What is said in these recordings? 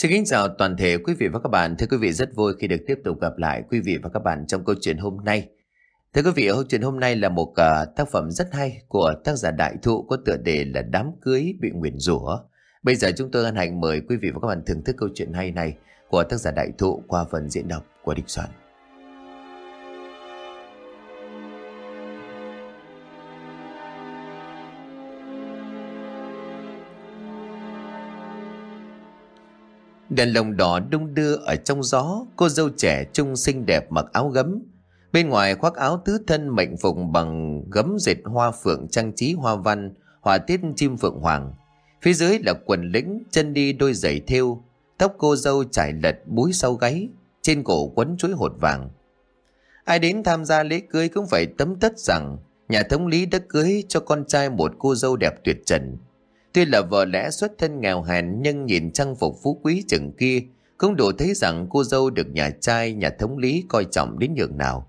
Xin kính chào toàn thể quý vị và các bạn. Thưa quý vị rất vui khi được tiếp tục gặp lại quý vị và các bạn trong câu chuyện hôm nay. Thưa quý vị, câu chuyện hôm nay là một uh, tác phẩm rất hay của tác giả Đại Thụ có tựa đề là Đám cưới bị nguyền rủa. Bây giờ chúng tôi hân hạnh mời quý vị và các bạn thưởng thức câu chuyện hay này của tác giả Đại Thụ qua phần diễn đọc của Địch Soạn. Đèn lồng đỏ đung đưa ở trong gió, cô dâu trẻ trung xinh đẹp mặc áo gấm. Bên ngoài khoác áo tứ thân mệnh phục bằng gấm dệt hoa phượng trang trí hoa văn, họa tiết chim phượng hoàng. Phía dưới là quần lĩnh, chân đi đôi giày thêu, tóc cô dâu trải lật búi sau gáy, trên cổ quấn chuỗi hột vàng. Ai đến tham gia lễ cưới cũng phải tấm tất rằng nhà thống lý đã cưới cho con trai một cô dâu đẹp tuyệt trần. Tuy là vợ lẽ xuất thân nghèo hèn nhưng nhìn trang phục phú quý chừng kia cũng đủ thấy rằng cô dâu được nhà trai, nhà thống lý coi trọng đến nhường nào.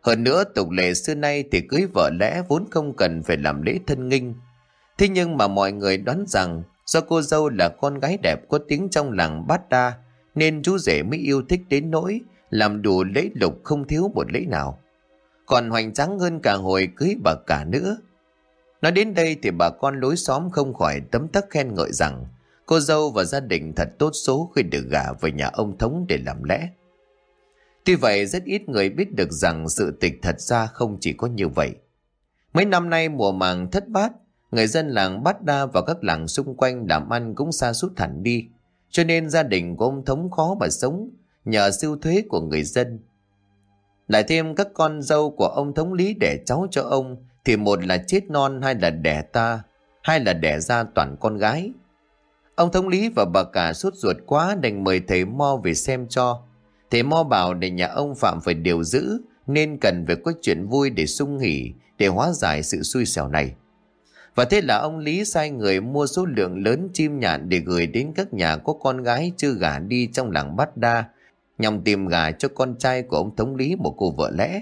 Hơn nữa tục lệ xưa nay thì cưới vợ lẽ vốn không cần phải làm lễ thân nghinh. Thế nhưng mà mọi người đoán rằng do cô dâu là con gái đẹp có tiếng trong làng bát đa nên chú rể mới yêu thích đến nỗi làm đủ lễ lục không thiếu một lễ nào. Còn hoành tráng hơn cả hồi cưới bà cả nữa. Nói đến đây thì bà con lối xóm không khỏi tấm tắc khen ngợi rằng cô dâu và gia đình thật tốt số khi được gả về nhà ông Thống để làm lẽ. Tuy vậy rất ít người biết được rằng sự tịch thật ra không chỉ có như vậy. Mấy năm nay mùa màng thất bát, người dân làng Bát Đa và các làng xung quanh làm ăn cũng xa sút hẳn đi. Cho nên gia đình của ông Thống khó mà sống nhờ siêu thuế của người dân. Lại thêm các con dâu của ông Thống Lý để cháu cho ông thì một là chết non hai là đẻ ta, hai là đẻ ra toàn con gái. Ông thống lý và bà cả sốt ruột quá đành mời thầy Mo về xem cho. Thầy Mo bảo để nhà ông Phạm phải điều giữ nên cần phải có chuyện vui để sung nghỉ để hóa giải sự xui xẻo này. Và thế là ông Lý sai người mua số lượng lớn chim nhạn để gửi đến các nhà có con gái chưa gả đi trong làng Bát Đa nhằm tìm gả cho con trai của ông thống lý một cô vợ lẽ.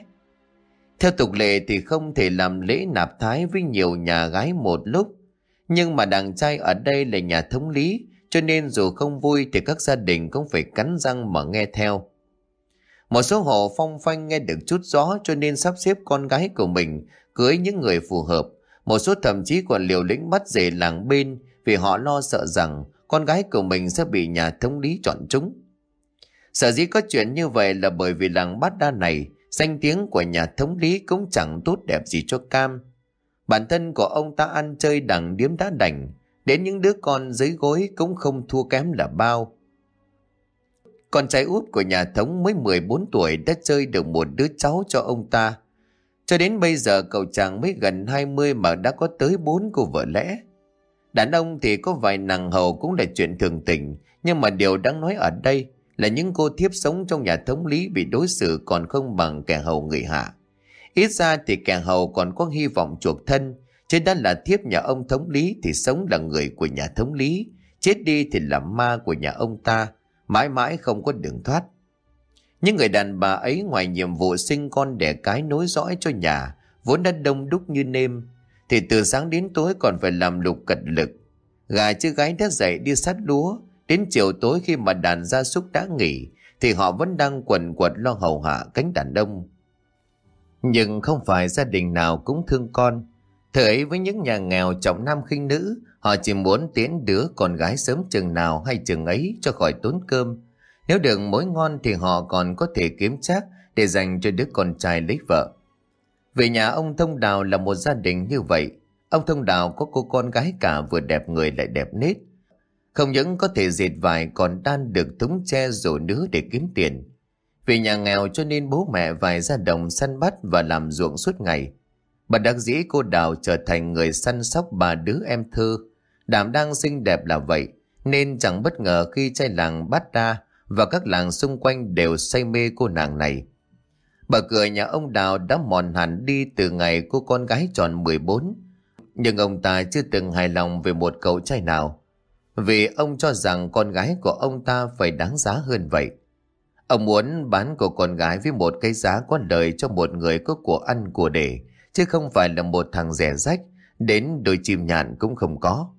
Theo tục lệ thì không thể làm lễ nạp thái với nhiều nhà gái một lúc. Nhưng mà đàn trai ở đây là nhà thống lý, cho nên dù không vui thì các gia đình cũng phải cắn răng mà nghe theo. Một số hộ phong phanh nghe được chút gió cho nên sắp xếp con gái của mình cưới những người phù hợp. Một số thậm chí còn liều lĩnh bắt rể làng bên vì họ lo sợ rằng con gái của mình sẽ bị nhà thống lý chọn chúng. Sở dĩ có chuyện như vậy là bởi vì làng bát đa này Danh tiếng của nhà thống lý cũng chẳng tốt đẹp gì cho Cam. Bản thân của ông ta ăn chơi đằng điếm đá đành, đến những đứa con dưới gối cũng không thua kém là bao. Con trai út của nhà thống mới 14 tuổi đã chơi được một đứa cháu cho ông ta. Cho đến bây giờ cậu chàng mới gần 20 mà đã có tới bốn cô vợ lẽ. Đàn ông thì có vài nàng hầu cũng là chuyện thường tình, nhưng mà điều đáng nói ở đây là những cô thiếp sống trong nhà thống lý bị đối xử còn không bằng kẻ hầu người hạ. Ít ra thì kẻ hầu còn có hy vọng chuộc thân, chứ đã là thiếp nhà ông thống lý thì sống là người của nhà thống lý, chết đi thì là ma của nhà ông ta, mãi mãi không có đường thoát. Những người đàn bà ấy ngoài nhiệm vụ sinh con đẻ cái nối dõi cho nhà, vốn đã đông đúc như nêm, thì từ sáng đến tối còn phải làm lục cật lực. Gà chứ gái đã dậy đi sát lúa, Đến chiều tối khi mà đàn gia súc đã nghỉ thì họ vẫn đang quần quật lo hầu hạ cánh đàn đông. Nhưng không phải gia đình nào cũng thương con. Thời ấy với những nhà nghèo trọng nam khinh nữ, họ chỉ muốn tiến đứa con gái sớm chừng nào hay chừng ấy cho khỏi tốn cơm. Nếu được mối ngon thì họ còn có thể kiếm chắc để dành cho đứa con trai lấy vợ. Về nhà ông Thông Đào là một gia đình như vậy. Ông Thông Đào có cô con gái cả vừa đẹp người lại đẹp nết. Không những có thể dệt vải còn đan được túng che rổ nứa để kiếm tiền. Vì nhà nghèo cho nên bố mẹ vài ra đồng săn bắt và làm ruộng suốt ngày. Bà đặc dĩ cô Đào trở thành người săn sóc bà đứa em thơ. Đảm đang xinh đẹp là vậy, nên chẳng bất ngờ khi trai làng bắt ra và các làng xung quanh đều say mê cô nàng này. Bà cửa nhà ông Đào đã mòn hẳn đi từ ngày cô con gái tròn 14. Nhưng ông ta chưa từng hài lòng về một cậu trai nào. Vì ông cho rằng con gái của ông ta phải đáng giá hơn vậy. Ông muốn bán của con gái với một cái giá có lời cho một người có của ăn của để, chứ không phải là một thằng rẻ rách, đến đôi chim nhạn cũng không có.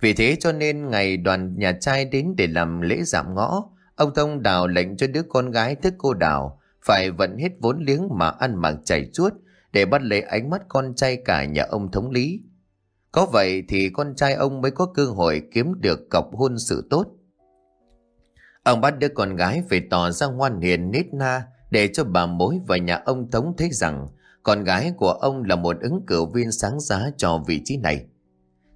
Vì thế cho nên ngày đoàn nhà trai đến để làm lễ giảm ngõ, ông Thông đào lệnh cho đứa con gái thức cô đào phải vận hết vốn liếng mà ăn mặc chảy chuốt để bắt lấy ánh mắt con trai cả nhà ông thống lý. Có vậy thì con trai ông mới có cơ hội kiếm được cọc hôn sự tốt. Ông bắt đứa con gái phải tỏ ra ngoan hiền nít na để cho bà mối và nhà ông Tống thấy rằng con gái của ông là một ứng cử viên sáng giá cho vị trí này.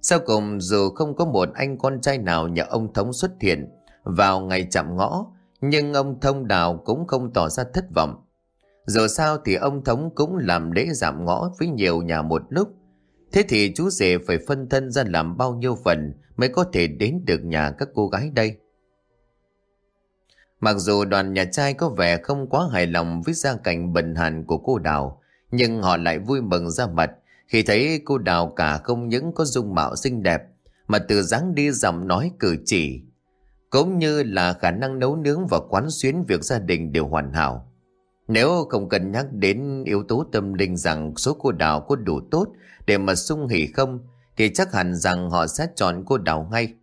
Sau cùng dù không có một anh con trai nào nhà ông Thống xuất hiện vào ngày chạm ngõ, nhưng ông Thông Đào cũng không tỏ ra thất vọng. Dù sao thì ông Thống cũng làm lễ giảm ngõ với nhiều nhà một lúc. Thế thì chú rể phải phân thân ra làm bao nhiêu phần mới có thể đến được nhà các cô gái đây. Mặc dù đoàn nhà trai có vẻ không quá hài lòng với gia cảnh bần hàn của cô Đào, nhưng họ lại vui mừng ra mặt khi thấy cô Đào cả không những có dung mạo xinh đẹp, mà từ dáng đi giọng nói cử chỉ, cũng như là khả năng nấu nướng và quán xuyến việc gia đình đều hoàn hảo. Nếu không cần nhắc đến yếu tố tâm linh rằng số cô Đào có đủ tốt để mà sung hỉ không, thì chắc hẳn rằng họ sẽ chọn cô Đào ngay.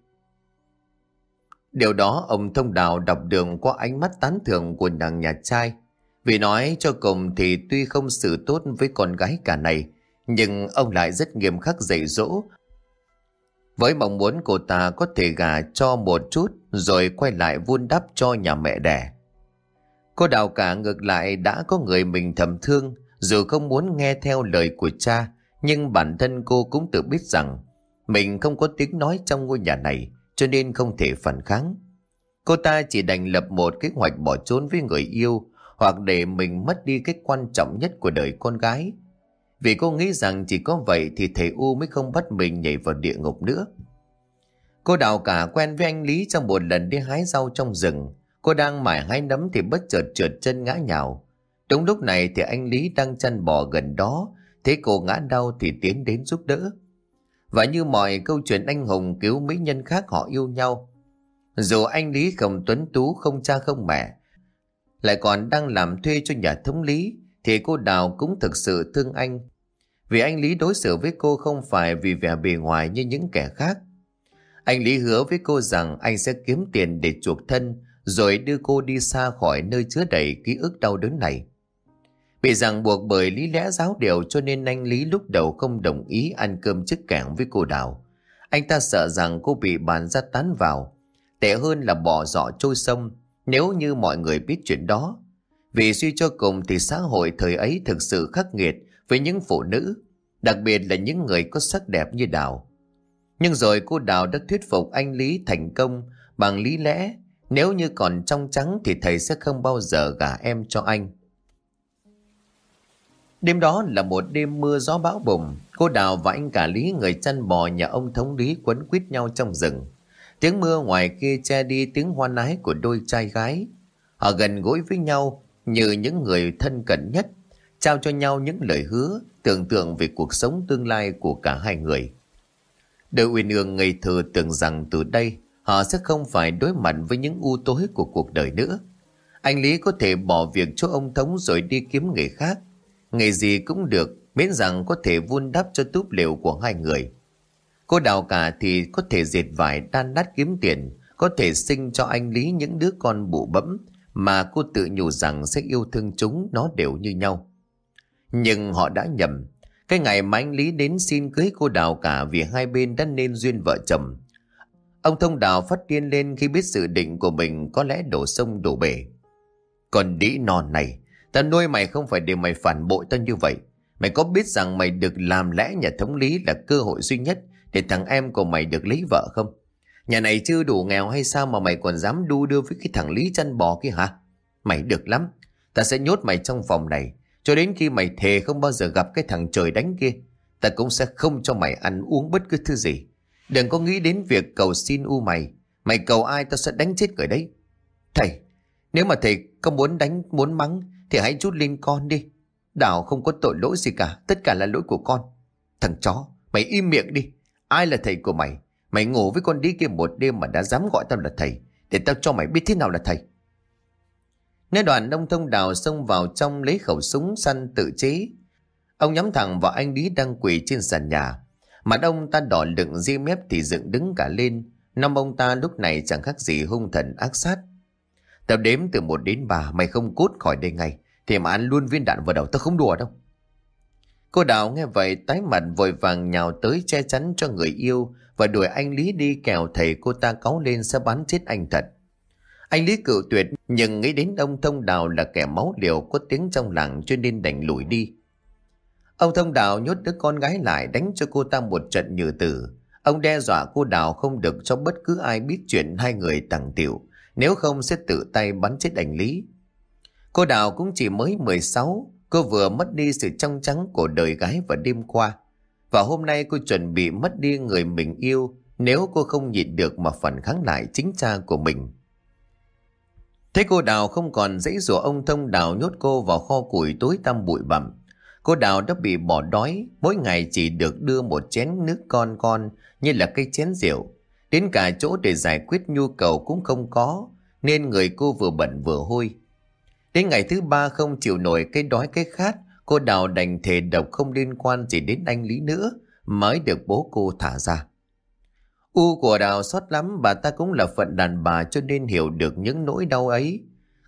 Điều đó ông thông đào đọc đường qua ánh mắt tán thưởng của nàng nhà trai. Vì nói cho cùng thì tuy không xử tốt với con gái cả này, nhưng ông lại rất nghiêm khắc dạy dỗ. Với mong muốn cô ta có thể gả cho một chút rồi quay lại vun đắp cho nhà mẹ đẻ. Cô đào cả ngược lại đã có người mình thầm thương, dù không muốn nghe theo lời của cha, nhưng bản thân cô cũng tự biết rằng mình không có tiếng nói trong ngôi nhà này, cho nên không thể phản kháng. Cô ta chỉ đành lập một kế hoạch bỏ trốn với người yêu hoặc để mình mất đi cái quan trọng nhất của đời con gái. Vì cô nghĩ rằng chỉ có vậy thì thầy U mới không bắt mình nhảy vào địa ngục nữa. Cô đào cả quen với anh Lý trong một lần đi hái rau trong rừng. Cô đang mải hái nấm thì bất chợt trượt chân ngã nhào. Đúng lúc này thì anh Lý đang chăn bò gần đó. Thấy cô ngã đau thì tiến đến giúp đỡ. Và như mọi câu chuyện anh hùng cứu mỹ nhân khác họ yêu nhau. Dù anh Lý không tuấn tú không cha không mẹ, lại còn đang làm thuê cho nhà thống lý, thì cô Đào cũng thực sự thương anh. Vì anh Lý đối xử với cô không phải vì vẻ bề ngoài như những kẻ khác. Anh Lý hứa với cô rằng anh sẽ kiếm tiền để chuộc thân, rồi đưa cô đi xa khỏi nơi chứa đầy ký ức đau đớn này. Bị ràng buộc bởi lý lẽ giáo điều cho nên anh Lý lúc đầu không đồng ý ăn cơm chức kẻng với cô Đào. Anh ta sợ rằng cô bị bàn ra tán vào. Tệ hơn là bỏ dọ trôi sông nếu như mọi người biết chuyện đó. Vì suy cho cùng thì xã hội thời ấy thực sự khắc nghiệt với những phụ nữ, đặc biệt là những người có sắc đẹp như Đào. Nhưng rồi cô Đào đã thuyết phục anh Lý thành công bằng lý lẽ nếu như còn trong trắng thì thầy sẽ không bao giờ gả em cho anh. Đêm đó là một đêm mưa gió bão bùng. Cô Đào và anh cả Lý người chăn bò nhà ông thống lý quấn quýt nhau trong rừng. Tiếng mưa ngoài kia che đi tiếng hoan ái của đôi trai gái. Họ gần gũi với nhau như những người thân cận nhất, trao cho nhau những lời hứa, tưởng tượng về cuộc sống tương lai của cả hai người. Đôi Uyên Ương ngây thơ tưởng rằng từ đây họ sẽ không phải đối mặt với những u tối của cuộc đời nữa. Anh Lý có thể bỏ việc cho ông Thống rồi đi kiếm nghề khác Nghề gì cũng được, miễn rằng có thể vun đắp cho túp liệu của hai người. Cô đào cả thì có thể diệt vải đan đắt kiếm tiền, có thể sinh cho anh Lý những đứa con bụ bẫm mà cô tự nhủ rằng sẽ yêu thương chúng nó đều như nhau. Nhưng họ đã nhầm. Cái ngày mà anh Lý đến xin cưới cô đào cả vì hai bên đã nên duyên vợ chồng. Ông thông đào phát điên lên khi biết sự định của mình có lẽ đổ sông đổ bể. Còn đĩ non này, Ta nuôi mày không phải để mày phản bội ta như vậy. Mày có biết rằng mày được làm lẽ nhà thống lý là cơ hội duy nhất để thằng em của mày được lấy vợ không? Nhà này chưa đủ nghèo hay sao mà mày còn dám đu đưa với cái thằng Lý chân bò kia hả? Mày được lắm. Ta sẽ nhốt mày trong phòng này cho đến khi mày thề không bao giờ gặp cái thằng trời đánh kia. Ta cũng sẽ không cho mày ăn uống bất cứ thứ gì. Đừng có nghĩ đến việc cầu xin u mày. Mày cầu ai ta sẽ đánh chết người đấy. Thầy, nếu mà thầy không muốn đánh, muốn mắng thì hãy chút lên con đi. Đào không có tội lỗi gì cả, tất cả là lỗi của con. Thằng chó, mày im miệng đi. Ai là thầy của mày? Mày ngủ với con đi kia một đêm mà đã dám gọi tao là thầy. Để tao cho mày biết thế nào là thầy. Nơi đoàn đông thông đào xông vào trong lấy khẩu súng săn tự chế. Ông nhắm thẳng vào anh Lý đang quỳ trên sàn nhà. Mặt ông ta đỏ đựng di mép thì dựng đứng cả lên. Năm ông ta lúc này chẳng khác gì hung thần ác sát. Tao đếm từ một đến ba, mày không cút khỏi đây ngay. Thì mà ăn luôn viên đạn vào đầu tao không đùa đâu. Cô Đào nghe vậy, tái mặt vội vàng nhào tới che chắn cho người yêu và đuổi anh Lý đi kèo thầy cô ta cáu lên sẽ bắn chết anh thật. Anh Lý cự tuyệt, nhưng nghĩ đến ông Thông Đào là kẻ máu liều có tiếng trong làng cho nên đành lùi đi. Ông Thông Đào nhốt đứa con gái lại đánh cho cô ta một trận nhừ tử. Ông đe dọa cô Đào không được cho bất cứ ai biết chuyện hai người tặng tiểu, nếu không sẽ tự tay bắn chết anh Lý. Cô Đào cũng chỉ mới 16, cô vừa mất đi sự trong trắng của đời gái vào đêm qua. Và hôm nay cô chuẩn bị mất đi người mình yêu nếu cô không nhịn được mà phản kháng lại chính cha của mình. Thấy cô Đào không còn dãy rủa ông Thông Đào nhốt cô vào kho củi tối tăm bụi bặm. Cô Đào đã bị bỏ đói, mỗi ngày chỉ được đưa một chén nước con con như là cây chén rượu. Đến cả chỗ để giải quyết nhu cầu cũng không có, nên người cô vừa bận vừa hôi. Đến ngày thứ ba không chịu nổi cái đói cái khát, cô Đào đành thề độc không liên quan gì đến anh Lý nữa, mới được bố cô thả ra. U của Đào xót lắm, bà ta cũng là phận đàn bà cho nên hiểu được những nỗi đau ấy.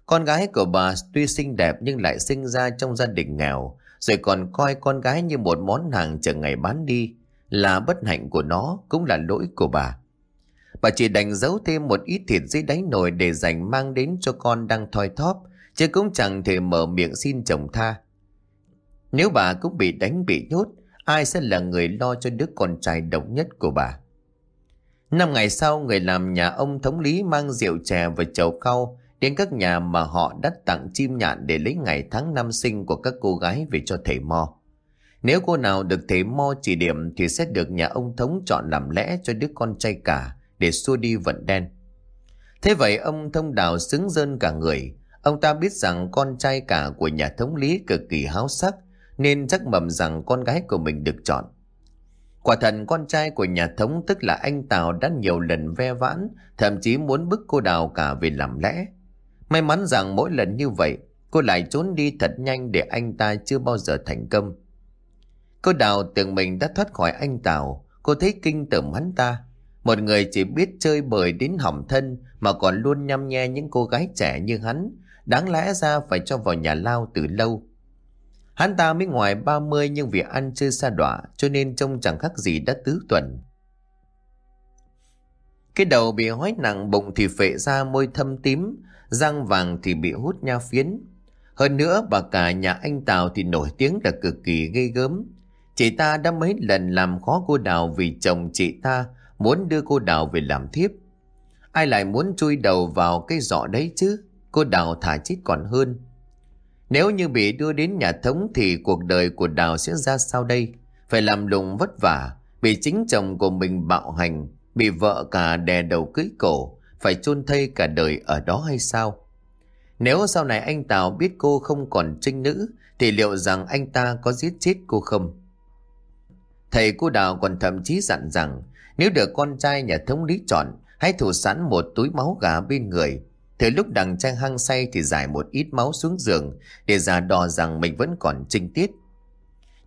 Con gái của bà tuy xinh đẹp nhưng lại sinh ra trong gia đình nghèo, rồi còn coi con gái như một món hàng chờ ngày bán đi. Là bất hạnh của nó, cũng là lỗi của bà. Bà chỉ đành giấu thêm một ít thịt dưới đáy nồi để dành mang đến cho con đang thoi thóp, chứ cũng chẳng thể mở miệng xin chồng tha. Nếu bà cũng bị đánh bị nhốt, ai sẽ là người lo cho đứa con trai độc nhất của bà? Năm ngày sau, người làm nhà ông thống lý mang rượu chè và chầu cau đến các nhà mà họ đã tặng chim nhạn để lấy ngày tháng năm sinh của các cô gái về cho thầy Mo. Nếu cô nào được thầy Mo chỉ điểm thì sẽ được nhà ông thống chọn làm lẽ cho đứa con trai cả để xua đi vận đen. Thế vậy ông thông đào xứng dơn cả người. Ông ta biết rằng con trai cả của nhà thống lý cực kỳ háo sắc nên chắc mầm rằng con gái của mình được chọn. Quả thật con trai của nhà thống tức là anh Tào đã nhiều lần ve vãn, thậm chí muốn bức cô Đào cả về làm lẽ. May mắn rằng mỗi lần như vậy, cô lại trốn đi thật nhanh để anh ta chưa bao giờ thành công. Cô Đào tưởng mình đã thoát khỏi anh Tào, cô thấy kinh tởm hắn ta. Một người chỉ biết chơi bời đến hỏng thân mà còn luôn nhăm nhe những cô gái trẻ như hắn, đáng lẽ ra phải cho vào nhà lao từ lâu. Hắn ta mới ngoài 30 nhưng vì ăn chưa xa đọa cho nên trông chẳng khác gì đã tứ tuần. Cái đầu bị hói nặng bụng thì phệ ra môi thâm tím, răng vàng thì bị hút nha phiến. Hơn nữa bà cả nhà anh Tào thì nổi tiếng là cực kỳ gây gớm. Chị ta đã mấy lần làm khó cô Đào vì chồng chị ta muốn đưa cô Đào về làm thiếp. Ai lại muốn chui đầu vào cái giỏ đấy chứ? Cô Đào thả chết còn hơn. Nếu như bị đưa đến nhà thống thì cuộc đời của Đào sẽ ra sao đây? Phải làm lùng vất vả, bị chính chồng của mình bạo hành, bị vợ cả đè đầu cưới cổ, phải chôn thây cả đời ở đó hay sao? Nếu sau này anh Tào biết cô không còn trinh nữ, thì liệu rằng anh ta có giết chết cô không? Thầy cô Đào còn thậm chí dặn rằng, nếu được con trai nhà thống lý chọn, hãy thủ sẵn một túi máu gà bên người, Thời lúc đằng trang hăng say thì giải một ít máu xuống giường để giả đò rằng mình vẫn còn trinh tiết.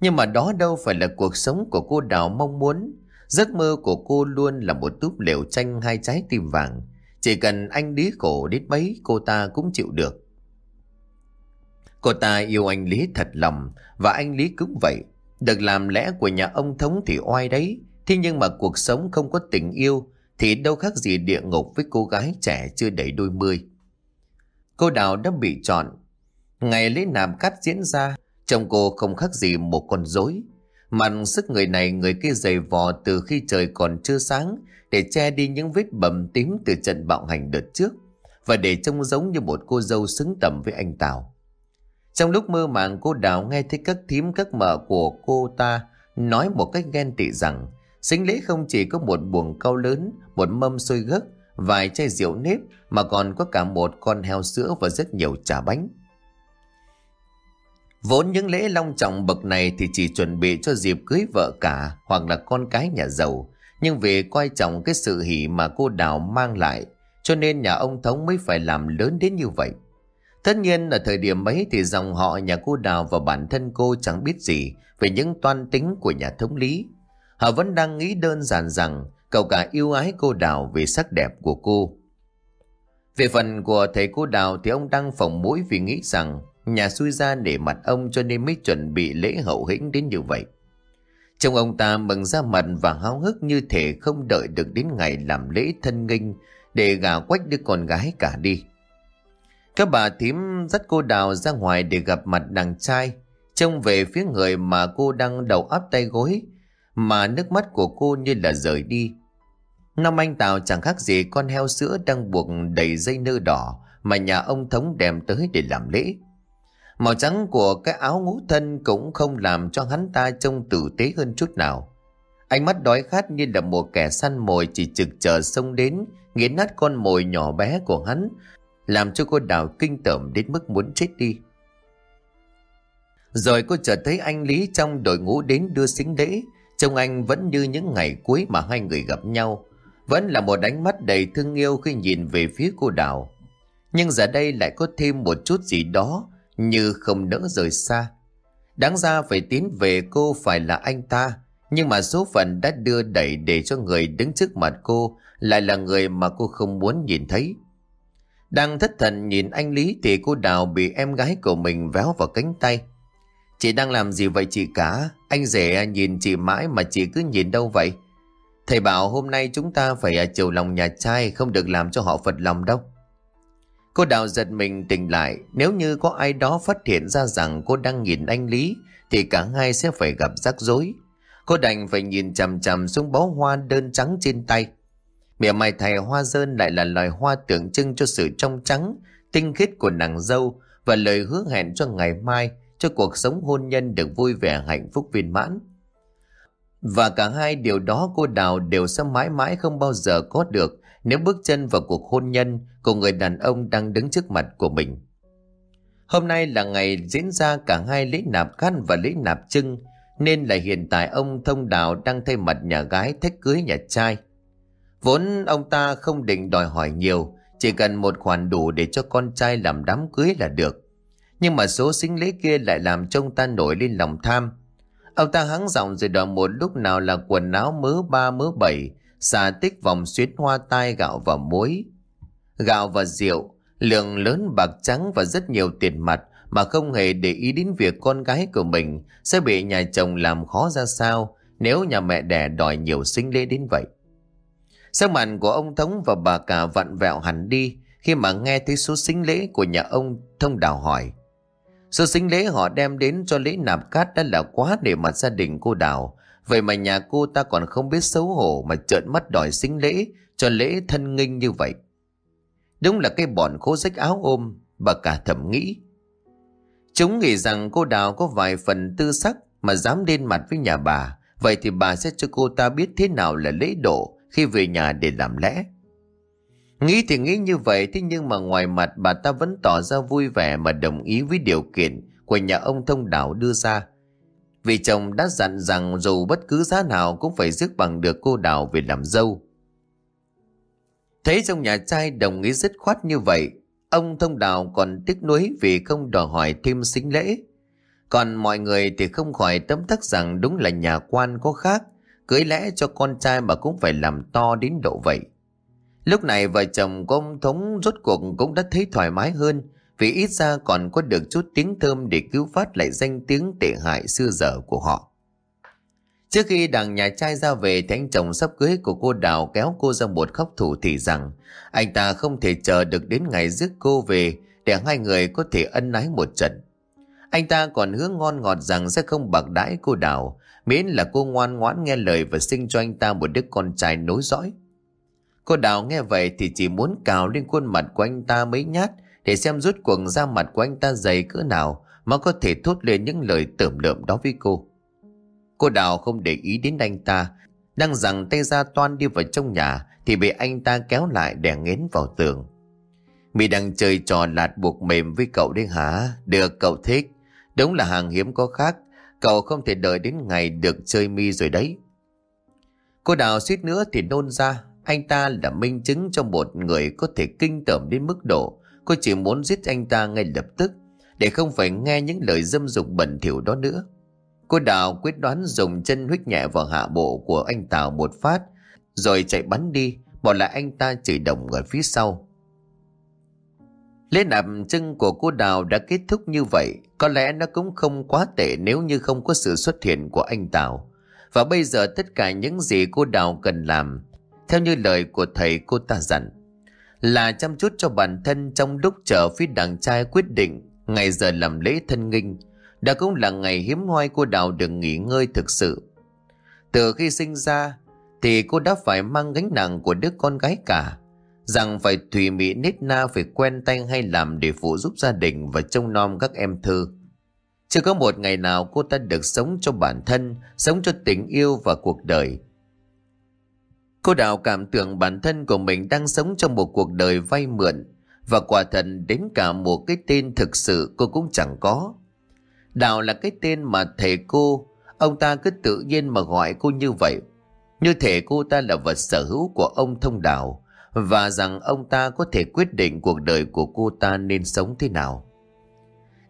Nhưng mà đó đâu phải là cuộc sống của cô Đào mong muốn. Giấc mơ của cô luôn là một túp lều tranh hai trái tim vàng. Chỉ cần anh lý khổ đến mấy cô ta cũng chịu được. Cô ta yêu anh Lý thật lòng và anh Lý cũng vậy. Được làm lẽ của nhà ông thống thì oai đấy. Thế nhưng mà cuộc sống không có tình yêu thì đâu khác gì địa ngục với cô gái trẻ chưa đầy đôi mươi. Cô Đào đã bị chọn. Ngày lễ nạp cắt diễn ra, chồng cô không khác gì một con rối. Mặt sức người này người kia dày vò từ khi trời còn chưa sáng để che đi những vết bầm tím từ trận bạo hành đợt trước và để trông giống như một cô dâu xứng tầm với anh Tào. Trong lúc mơ màng cô Đào nghe thấy các thím các mợ của cô ta nói một cách ghen tị rằng Sinh lễ không chỉ có một buồng cao lớn, một mâm xôi gấc, vài chai rượu nếp mà còn có cả một con heo sữa và rất nhiều trà bánh. Vốn những lễ long trọng bậc này thì chỉ chuẩn bị cho dịp cưới vợ cả hoặc là con cái nhà giàu. Nhưng vì coi trọng cái sự hỷ mà cô Đào mang lại, cho nên nhà ông Thống mới phải làm lớn đến như vậy. Tất nhiên ở thời điểm ấy thì dòng họ nhà cô Đào và bản thân cô chẳng biết gì về những toan tính của nhà thống lý. Họ vẫn đang nghĩ đơn giản rằng cậu cả yêu ái cô Đào vì sắc đẹp của cô. Về phần của thầy cô Đào thì ông đang phỏng mũi vì nghĩ rằng nhà xui ra để mặt ông cho nên mới chuẩn bị lễ hậu hĩnh đến như vậy. Trông ông ta mừng ra mặt và háo hức như thể không đợi được đến ngày làm lễ thân nghinh để gà quách đứa con gái cả đi. Các bà thím dắt cô đào ra ngoài để gặp mặt đàn trai, trông về phía người mà cô đang đầu áp tay gối, mà nước mắt của cô như là rời đi. Năm anh Tào chẳng khác gì con heo sữa đang buộc đầy dây nơ đỏ mà nhà ông Thống đem tới để làm lễ. Màu trắng của cái áo ngũ thân cũng không làm cho hắn ta trông tử tế hơn chút nào. Ánh mắt đói khát như là một kẻ săn mồi chỉ trực chờ sông đến, nghiến nát con mồi nhỏ bé của hắn, làm cho cô đào kinh tởm đến mức muốn chết đi. Rồi cô chợt thấy anh Lý trong đội ngũ đến đưa xính lễ, trông anh vẫn như những ngày cuối mà hai người gặp nhau, vẫn là một ánh mắt đầy thương yêu khi nhìn về phía cô đào. Nhưng giờ đây lại có thêm một chút gì đó như không nỡ rời xa. Đáng ra phải tiến về cô phải là anh ta, nhưng mà số phận đã đưa đẩy để cho người đứng trước mặt cô lại là người mà cô không muốn nhìn thấy. Đang thất thần nhìn anh Lý thì cô Đào bị em gái của mình véo vào cánh tay. Chị đang làm gì vậy chị cả? Anh rể nhìn chị mãi mà chị cứ nhìn đâu vậy? Thầy bảo hôm nay chúng ta phải chiều lòng nhà trai không được làm cho họ phật lòng đâu. Cô Đào giật mình tỉnh lại, nếu như có ai đó phát hiện ra rằng cô đang nhìn anh Lý, thì cả hai sẽ phải gặp rắc rối. Cô đành phải nhìn chằm chằm xuống bó hoa đơn trắng trên tay. Mỉa mai thầy hoa dơn lại là loài hoa tượng trưng cho sự trong trắng, tinh khiết của nàng dâu và lời hứa hẹn cho ngày mai cho cuộc sống hôn nhân được vui vẻ hạnh phúc viên mãn. Và cả hai điều đó cô Đào đều sẽ mãi mãi không bao giờ có được nếu bước chân vào cuộc hôn nhân của người đàn ông đang đứng trước mặt của mình. Hôm nay là ngày diễn ra cả hai lễ nạp khăn và lễ nạp trưng, nên là hiện tại ông Thông đạo đang thay mặt nhà gái thách cưới nhà trai. Vốn ông ta không định đòi hỏi nhiều, chỉ cần một khoản đủ để cho con trai làm đám cưới là được. Nhưng mà số sinh lễ kia lại làm cho ông ta nổi lên lòng tham. Ông ta hắng giọng rồi đòi một lúc nào là quần áo mớ ba mớ bảy, xà tích vòng xuyến hoa tai gạo và muối. Gạo và rượu, lượng lớn bạc trắng và rất nhiều tiền mặt mà không hề để ý đến việc con gái của mình sẽ bị nhà chồng làm khó ra sao nếu nhà mẹ đẻ đòi nhiều sinh lễ đến vậy. Sắc mặt của ông Thống và bà cả vặn vẹo hẳn đi khi mà nghe thấy số sinh lễ của nhà ông Thông Đào hỏi. Số sinh lễ họ đem đến cho lễ nạp cát đã là quá để mặt gia đình cô Đào. Vậy mà nhà cô ta còn không biết xấu hổ mà trợn mắt đòi xính lễ cho lễ thân nghinh như vậy. Đúng là cái bọn khố rách áo ôm, bà cả thầm nghĩ. Chúng nghĩ rằng cô Đào có vài phần tư sắc mà dám lên mặt với nhà bà. Vậy thì bà sẽ cho cô ta biết thế nào là lễ độ khi về nhà để làm lẽ. Nghĩ thì nghĩ như vậy thế nhưng mà ngoài mặt bà ta vẫn tỏ ra vui vẻ mà đồng ý với điều kiện của nhà ông thông đảo đưa ra. Vì chồng đã dặn rằng dù bất cứ giá nào cũng phải rước bằng được cô đào về làm dâu. Thấy trong nhà trai đồng ý dứt khoát như vậy, ông thông đào còn tiếc nuối vì không đòi hỏi thêm sinh lễ. Còn mọi người thì không khỏi tấm tắc rằng đúng là nhà quan có khác, cưới lẽ cho con trai mà cũng phải làm to đến độ vậy. Lúc này vợ chồng của ông Thống rốt cuộc cũng đã thấy thoải mái hơn vì ít ra còn có được chút tiếng thơm để cứu phát lại danh tiếng tệ hại xưa giờ của họ. Trước khi đằng nhà trai ra về thì anh chồng sắp cưới của cô Đào kéo cô ra một khóc thủ thì rằng, anh ta không thể chờ được đến ngày rước cô về để hai người có thể ân ái một trận. Anh ta còn hứa ngon ngọt rằng sẽ không bạc đãi cô Đào, miễn là cô ngoan ngoãn nghe lời và sinh cho anh ta một đứa con trai nối dõi. Cô Đào nghe vậy thì chỉ muốn cào lên khuôn mặt của anh ta mấy nhát để xem rút cuộc ra mặt của anh ta dày cỡ nào mà có thể thốt lên những lời tởm lợm đó với cô. Cô Đào không để ý đến anh ta, đang rằng tay ra toan đi vào trong nhà thì bị anh ta kéo lại đè nghiến vào tường. Mì đang chơi trò lạt buộc mềm với cậu đấy hả? Được cậu thích. Đúng là hàng hiếm có khác. Cậu không thể đợi đến ngày được chơi mi rồi đấy. Cô Đào suýt nữa thì nôn ra anh ta là minh chứng cho một người có thể kinh tởm đến mức độ cô chỉ muốn giết anh ta ngay lập tức để không phải nghe những lời dâm dục bẩn thỉu đó nữa. Cô Đào quyết đoán dùng chân huyết nhẹ vào hạ bộ của anh Tào một phát, rồi chạy bắn đi, bỏ lại anh ta chửi đồng ở phía sau. Lễ nạp chân của cô Đào đã kết thúc như vậy, có lẽ nó cũng không quá tệ nếu như không có sự xuất hiện của anh Tào. Và bây giờ tất cả những gì cô Đào cần làm, theo như lời của thầy cô ta dặn, là chăm chút cho bản thân trong lúc chờ phía đàn trai quyết định ngày giờ làm lễ thân nghinh. Đã cũng là ngày hiếm hoai cô Đào được nghỉ ngơi thực sự. Từ khi sinh ra, thì cô đã phải mang gánh nặng của đứa con gái cả rằng phải thùy mỹ nết na phải quen tay hay làm để phụ giúp gia đình và trông nom các em thơ. Chưa có một ngày nào cô ta được sống cho bản thân, sống cho tình yêu và cuộc đời. Cô Đào cảm tưởng bản thân của mình đang sống trong một cuộc đời vay mượn và quả thật đến cả một cái tên thực sự cô cũng chẳng có. Đào là cái tên mà thầy cô, ông ta cứ tự nhiên mà gọi cô như vậy. Như thể cô ta là vật sở hữu của ông thông đào và rằng ông ta có thể quyết định cuộc đời của cô ta nên sống thế nào.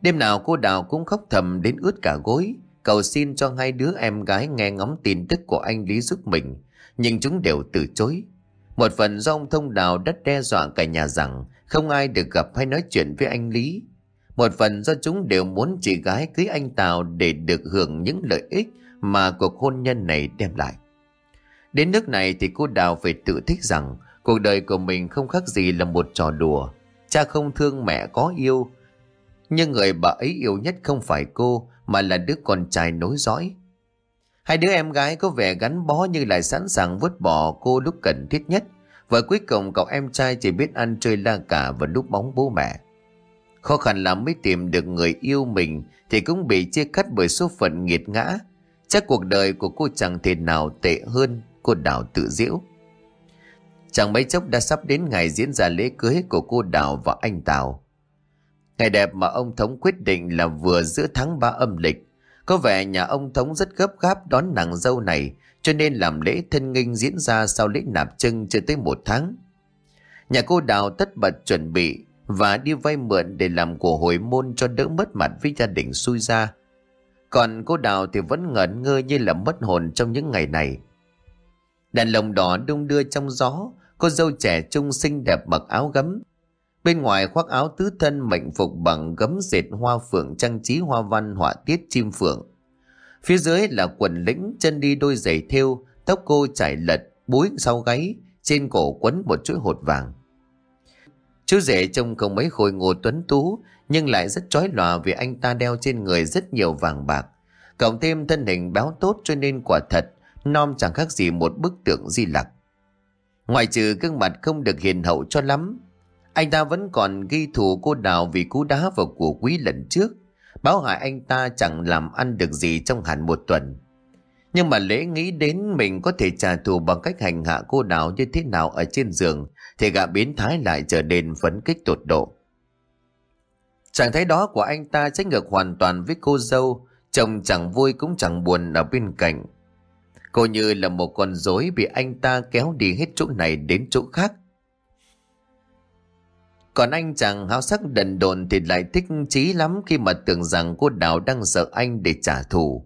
Đêm nào cô Đào cũng khóc thầm đến ướt cả gối, cầu xin cho hai đứa em gái nghe ngóng tin tức của anh Lý giúp mình, nhưng chúng đều từ chối. Một phần do ông Thông Đào đã đe dọa cả nhà rằng không ai được gặp hay nói chuyện với anh Lý. Một phần do chúng đều muốn chị gái cưới anh Tào để được hưởng những lợi ích mà cuộc hôn nhân này đem lại. Đến nước này thì cô Đào phải tự thích rằng cuộc đời của mình không khác gì là một trò đùa. Cha không thương mẹ có yêu, nhưng người bà ấy yêu nhất không phải cô mà là đứa con trai nối dõi. Hai đứa em gái có vẻ gắn bó nhưng lại sẵn sàng vứt bỏ cô lúc cần thiết nhất. Và cuối cùng cậu em trai chỉ biết ăn chơi la cả và núp bóng bố mẹ. Khó khăn lắm mới tìm được người yêu mình thì cũng bị chia cắt bởi số phận nghiệt ngã. Chắc cuộc đời của cô chẳng thể nào tệ hơn cô Đào tự diễu. Chẳng mấy chốc đã sắp đến ngày diễn ra lễ cưới của cô Đào và anh Tào. Ngày đẹp mà ông Thống quyết định là vừa giữa tháng 3 âm lịch. Có vẻ nhà ông Thống rất gấp gáp đón nàng dâu này cho nên làm lễ thân nghinh diễn ra sau lễ nạp trưng chưa tới một tháng. Nhà cô Đào tất bật chuẩn bị và đi vay mượn để làm của hồi môn cho đỡ mất mặt với gia đình xui ra. Còn cô Đào thì vẫn ngẩn ngơ như là mất hồn trong những ngày này. Đèn lồng đỏ đung đưa trong gió, cô dâu trẻ trung xinh đẹp mặc áo gấm. Bên ngoài khoác áo tứ thân mệnh phục bằng gấm dệt hoa phượng trang trí hoa văn họa tiết chim phượng. Phía dưới là quần lĩnh, chân đi đôi giày thêu, tóc cô trải lật, búi sau gáy, trên cổ quấn một chuỗi hột vàng. Chú rể trông không mấy khôi ngô tuấn tú, nhưng lại rất trói lòa vì anh ta đeo trên người rất nhiều vàng bạc. Cộng thêm thân hình béo tốt cho nên quả thật, non chẳng khác gì một bức tượng di lặc. Ngoài trừ gương mặt không được hiền hậu cho lắm, anh ta vẫn còn ghi thù cô Đào vì cú đá vào của quý lần trước. Báo hại anh ta chẳng làm ăn được gì trong hẳn một tuần. Nhưng mà lễ nghĩ đến mình có thể trả thù bằng cách hành hạ cô Đào như thế nào ở trên giường thì gã biến thái lại trở nên phấn kích tột độ. Trạng thái đó của anh ta trái ngược hoàn toàn với cô dâu, chồng chẳng vui cũng chẳng buồn ở bên cạnh. Cô như là một con rối bị anh ta kéo đi hết chỗ này đến chỗ khác. Còn anh chàng háo sắc đần đồn thì lại thích chí lắm khi mà tưởng rằng cô Đào đang sợ anh để trả thù.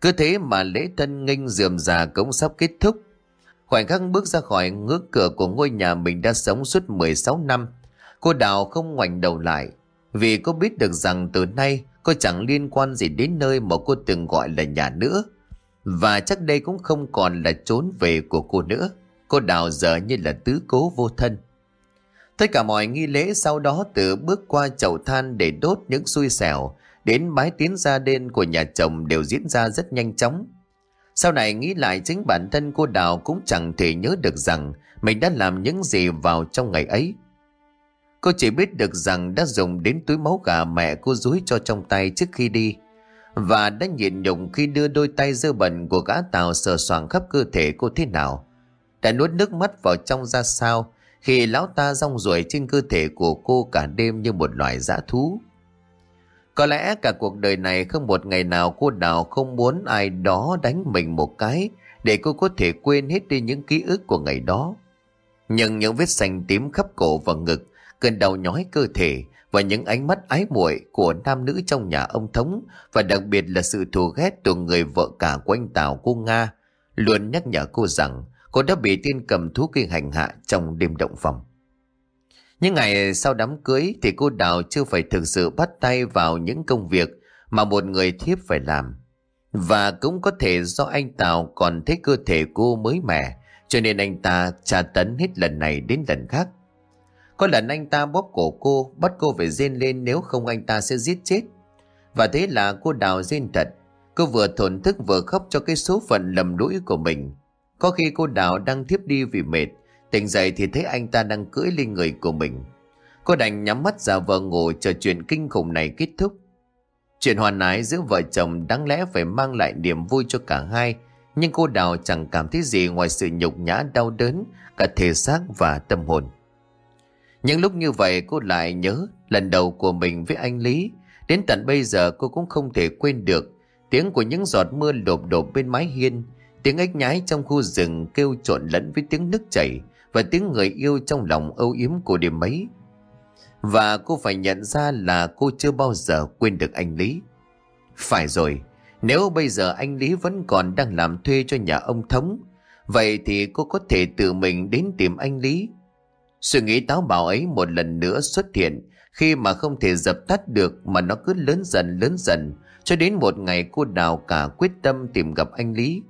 Cứ thế mà lễ thân nghênh dườm già cũng sắp kết thúc. Khoảnh khắc bước ra khỏi ngưỡng cửa của ngôi nhà mình đã sống suốt 16 năm. Cô Đào không ngoảnh đầu lại. Vì cô biết được rằng từ nay cô chẳng liên quan gì đến nơi mà cô từng gọi là nhà nữa. Và chắc đây cũng không còn là trốn về của cô nữa. Cô Đào giờ như là tứ cố vô thân. Tất cả mọi nghi lễ sau đó từ bước qua chậu than để đốt những xui xẻo đến bái tiến gia đen của nhà chồng đều diễn ra rất nhanh chóng. Sau này nghĩ lại chính bản thân cô Đào cũng chẳng thể nhớ được rằng mình đã làm những gì vào trong ngày ấy. Cô chỉ biết được rằng đã dùng đến túi máu gà mẹ cô dúi cho trong tay trước khi đi và đã nhịn nhục khi đưa đôi tay dơ bẩn của gã tàu sờ soạng khắp cơ thể cô thế nào. Đã nuốt nước mắt vào trong ra sao khi lão ta rong ruổi trên cơ thể của cô cả đêm như một loài dã thú. Có lẽ cả cuộc đời này không một ngày nào cô nào không muốn ai đó đánh mình một cái để cô có thể quên hết đi những ký ức của ngày đó. Nhưng những vết xanh tím khắp cổ và ngực, cơn đau nhói cơ thể và những ánh mắt ái muội của nam nữ trong nhà ông Thống và đặc biệt là sự thù ghét của người vợ cả của anh Tào cô Nga luôn nhắc nhở cô rằng cô đã bị tiên cầm thú kia hành hạ trong đêm động phòng. Những ngày sau đám cưới thì cô Đào chưa phải thực sự bắt tay vào những công việc mà một người thiếp phải làm. Và cũng có thể do anh Tào còn thấy cơ thể cô mới mẻ, cho nên anh ta tra tấn hết lần này đến lần khác. Có lần anh ta bóp cổ cô, bắt cô phải rên lên nếu không anh ta sẽ giết chết. Và thế là cô Đào rên thật. Cô vừa thổn thức vừa khóc cho cái số phận lầm lũi của mình. Có khi cô Đào đang thiếp đi vì mệt, Tỉnh dậy thì thấy anh ta đang cưỡi lên người của mình. Cô đành nhắm mắt ra vờ ngủ chờ chuyện kinh khủng này kết thúc. Chuyện hoàn ái giữa vợ chồng đáng lẽ phải mang lại niềm vui cho cả hai, Nhưng cô Đào chẳng cảm thấy gì ngoài sự nhục nhã, đau đớn, Cả thể xác và tâm hồn. Những lúc như vậy cô lại nhớ lần đầu của mình với anh Lý. Đến tận bây giờ cô cũng không thể quên được, Tiếng của những giọt mưa lộp đột bên mái hiên Tiếng ếch nhái trong khu rừng kêu trộn lẫn với tiếng nước chảy và tiếng người yêu trong lòng âu yếm của đêm ấy. Và cô phải nhận ra là cô chưa bao giờ quên được anh Lý. Phải rồi, nếu bây giờ anh Lý vẫn còn đang làm thuê cho nhà ông Thống, vậy thì cô có thể tự mình đến tìm anh Lý. Suy nghĩ táo bạo ấy một lần nữa xuất hiện khi mà không thể dập tắt được mà nó cứ lớn dần lớn dần cho đến một ngày cô đào cả quyết tâm tìm gặp anh Lý.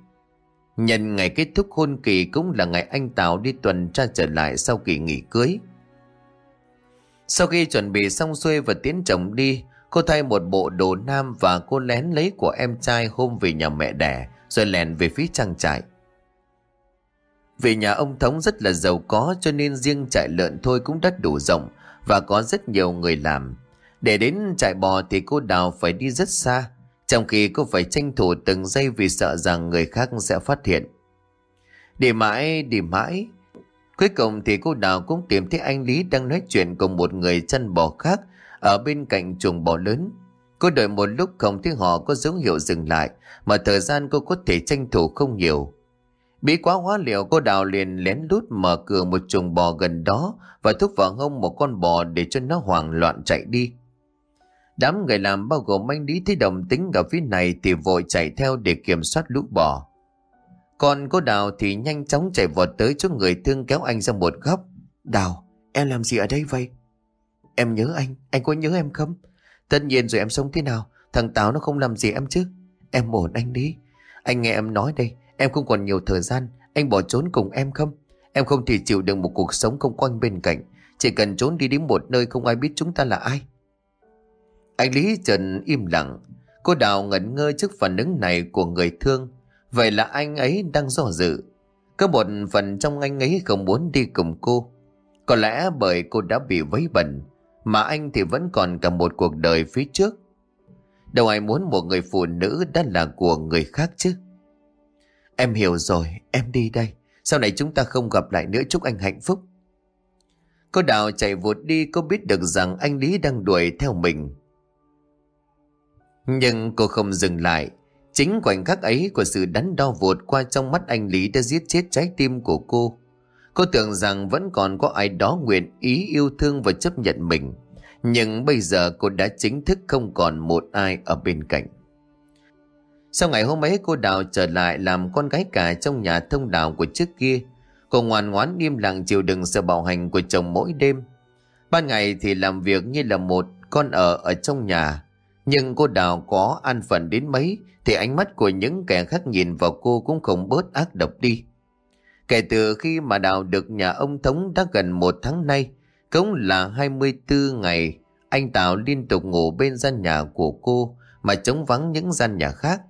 Nhân ngày kết thúc hôn kỳ cũng là ngày anh Tào đi tuần tra trở lại sau kỳ nghỉ cưới. Sau khi chuẩn bị xong xuôi và tiến chồng đi, cô thay một bộ đồ nam và cô lén lấy của em trai hôm về nhà mẹ đẻ, rồi lèn về phía trang trại. Vì nhà ông Thống rất là giàu có cho nên riêng trại lợn thôi cũng đất đủ rộng và có rất nhiều người làm. Để đến trại bò thì cô Đào phải đi rất xa, trong khi cô phải tranh thủ từng giây vì sợ rằng người khác sẽ phát hiện. Đi mãi, đi mãi. Cuối cùng thì cô Đào cũng tìm thấy anh Lý đang nói chuyện cùng một người chăn bò khác ở bên cạnh chuồng bò lớn. Cô đợi một lúc không thấy họ có dấu hiệu dừng lại mà thời gian cô có thể tranh thủ không nhiều. Bí quá hóa liệu cô Đào liền lén lút mở cửa một chuồng bò gần đó và thúc vào hông một con bò để cho nó hoảng loạn chạy đi. Đám người làm bao gồm anh Lý thấy đồng tính ở phía này thì vội chạy theo để kiểm soát lũ bò. Còn cô Đào thì nhanh chóng chạy vọt tới chỗ người thương kéo anh ra một góc. Đào, em làm gì ở đây vậy? Em nhớ anh, anh có nhớ em không? Tất nhiên rồi em sống thế nào, thằng Táo nó không làm gì em chứ. Em ổn anh đi. Anh nghe em nói đây, em không còn nhiều thời gian, anh bỏ trốn cùng em không? Em không thể chịu được một cuộc sống không quanh bên cạnh, chỉ cần trốn đi đến một nơi không ai biết chúng ta là ai. Anh Lý Trần im lặng. Cô Đào ngẩn ngơ trước phản ứng này của người thương. Vậy là anh ấy đang do dự. Có một phần trong anh ấy không muốn đi cùng cô. Có lẽ bởi cô đã bị vấy bẩn. Mà anh thì vẫn còn cả một cuộc đời phía trước. Đâu ai muốn một người phụ nữ đã là của người khác chứ. Em hiểu rồi, em đi đây. Sau này chúng ta không gặp lại nữa chúc anh hạnh phúc. Cô Đào chạy vụt đi cô biết được rằng anh Lý đang đuổi theo mình. Nhưng cô không dừng lại. Chính khoảnh khắc ấy của sự đắn đo vụt qua trong mắt anh Lý đã giết chết trái tim của cô. Cô tưởng rằng vẫn còn có ai đó nguyện ý yêu thương và chấp nhận mình. Nhưng bây giờ cô đã chính thức không còn một ai ở bên cạnh. Sau ngày hôm ấy, cô Đào trở lại làm con gái cả trong nhà thông đạo của trước kia. Cô ngoan ngoãn im lặng chịu đựng sự bạo hành của chồng mỗi đêm. Ban ngày thì làm việc như là một con ở ở trong nhà. Nhưng cô Đào có an phận đến mấy thì ánh mắt của những kẻ khác nhìn vào cô cũng không bớt ác độc đi. Kể từ khi mà Đào được nhà ông Thống đã gần một tháng nay, cũng là 24 ngày, anh Tào liên tục ngủ bên gian nhà của cô mà chống vắng những gian nhà khác.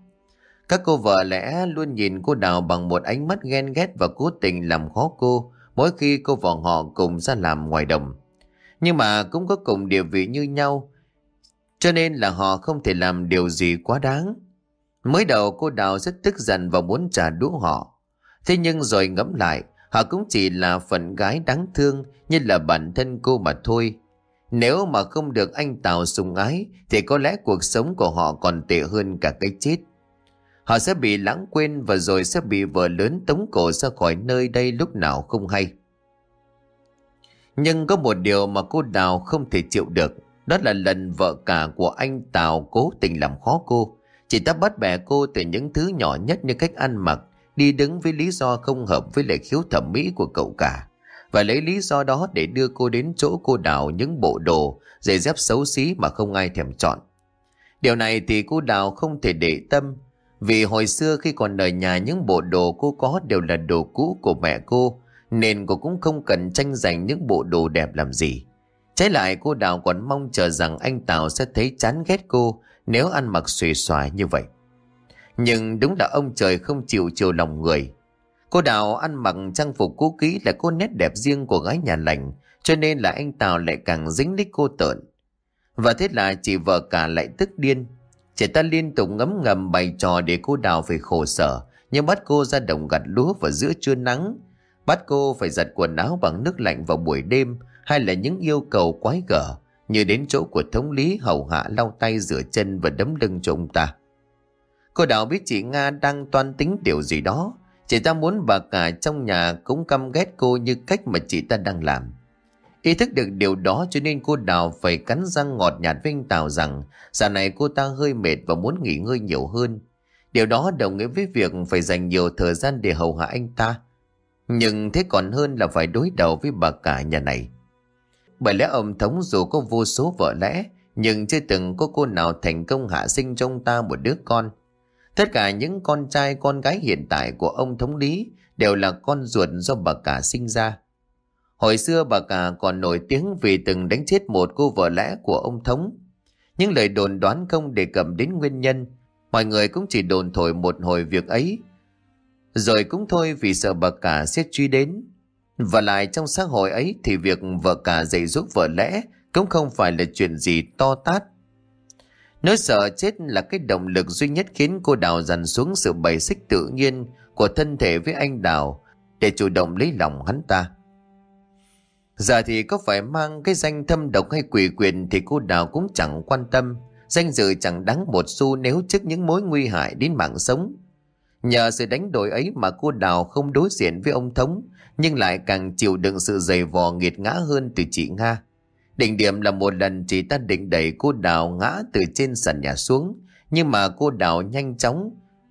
Các cô vợ lẽ luôn nhìn cô Đào bằng một ánh mắt ghen ghét và cố tình làm khó cô mỗi khi cô và họ cùng ra làm ngoài đồng. Nhưng mà cũng có cùng địa vị như nhau cho nên là họ không thể làm điều gì quá đáng. Mới đầu cô Đào rất tức giận và muốn trả đũa họ. Thế nhưng rồi ngẫm lại, họ cũng chỉ là phận gái đáng thương như là bản thân cô mà thôi. Nếu mà không được anh Tào sùng ái thì có lẽ cuộc sống của họ còn tệ hơn cả cái chết. Họ sẽ bị lãng quên và rồi sẽ bị vợ lớn tống cổ ra khỏi nơi đây lúc nào không hay. Nhưng có một điều mà cô Đào không thể chịu được. Đó là lần vợ cả của anh Tào cố tình làm khó cô. Chị ta bắt bẻ cô từ những thứ nhỏ nhất như cách ăn mặc, đi đứng với lý do không hợp với lệ khiếu thẩm mỹ của cậu cả. Và lấy lý do đó để đưa cô đến chỗ cô đào những bộ đồ, giày dép xấu xí mà không ai thèm chọn. Điều này thì cô đào không thể để tâm, vì hồi xưa khi còn ở nhà những bộ đồ cô có đều là đồ cũ của mẹ cô, nên cô cũng không cần tranh giành những bộ đồ đẹp làm gì. Trái lại cô Đào còn mong chờ rằng anh Tào sẽ thấy chán ghét cô nếu ăn mặc xùy xòa như vậy. Nhưng đúng là ông trời không chịu chiều lòng người. Cô Đào ăn mặc trang phục cũ kỹ là cô nét đẹp riêng của gái nhà lành, cho nên là anh Tào lại càng dính đích cô tợn. Và thế là chị vợ cả lại tức điên. Chị ta liên tục ngấm ngầm bày trò để cô Đào phải khổ sở, nhưng bắt cô ra đồng gặt lúa vào giữa trưa nắng. Bắt cô phải giặt quần áo bằng nước lạnh vào buổi đêm, hay là những yêu cầu quái gở, như đến chỗ của thống lý hầu hạ lau tay rửa chân và đấm lưng cho ông ta. Cô Đào biết chị Nga đang toan tính điều gì đó, Chị ta muốn bà cả trong nhà cũng căm ghét cô như cách mà chị ta đang làm. Ý thức được điều đó cho nên cô Đào phải cắn răng ngọt nhạt với anh Tào rằng giờ này cô ta hơi mệt và muốn nghỉ ngơi nhiều hơn. Điều đó đồng nghĩa với việc phải dành nhiều thời gian để hầu hạ anh ta. Nhưng thế còn hơn là phải đối đầu với bà cả nhà này. Bởi lẽ ông Thống dù có vô số vợ lẽ, nhưng chưa từng có cô nào thành công hạ sinh trong ta một đứa con. Tất cả những con trai con gái hiện tại của ông thống lý đều là con ruột do bà cả sinh ra. Hồi xưa bà cả còn nổi tiếng vì từng đánh chết một cô vợ lẽ của ông thống. Những lời đồn đoán không đề cập đến nguyên nhân, mọi người cũng chỉ đồn thổi một hồi việc ấy. Rồi cũng thôi vì sợ bà cả sẽ truy đến. Và lại trong xã hội ấy thì việc vợ cả dạy giúp vợ lẽ cũng không phải là chuyện gì to tát Nỗi sợ chết là cái động lực duy nhất khiến cô Đào dằn xuống sự bày xích tự nhiên của thân thể với anh Đào để chủ động lấy lòng hắn ta. Giờ thì có phải mang cái danh thâm độc hay quỷ quyền thì cô Đào cũng chẳng quan tâm. Danh dự chẳng đáng một xu nếu trước những mối nguy hại đến mạng sống. Nhờ sự đánh đổi ấy mà cô Đào không đối diện với ông Thống nhưng lại càng chịu đựng sự dày vò nghiệt ngã hơn từ chị Nga. Đỉnh điểm là một lần chị ta định đẩy cô Đào ngã từ trên sàn nhà xuống, nhưng mà cô Đào nhanh chóng,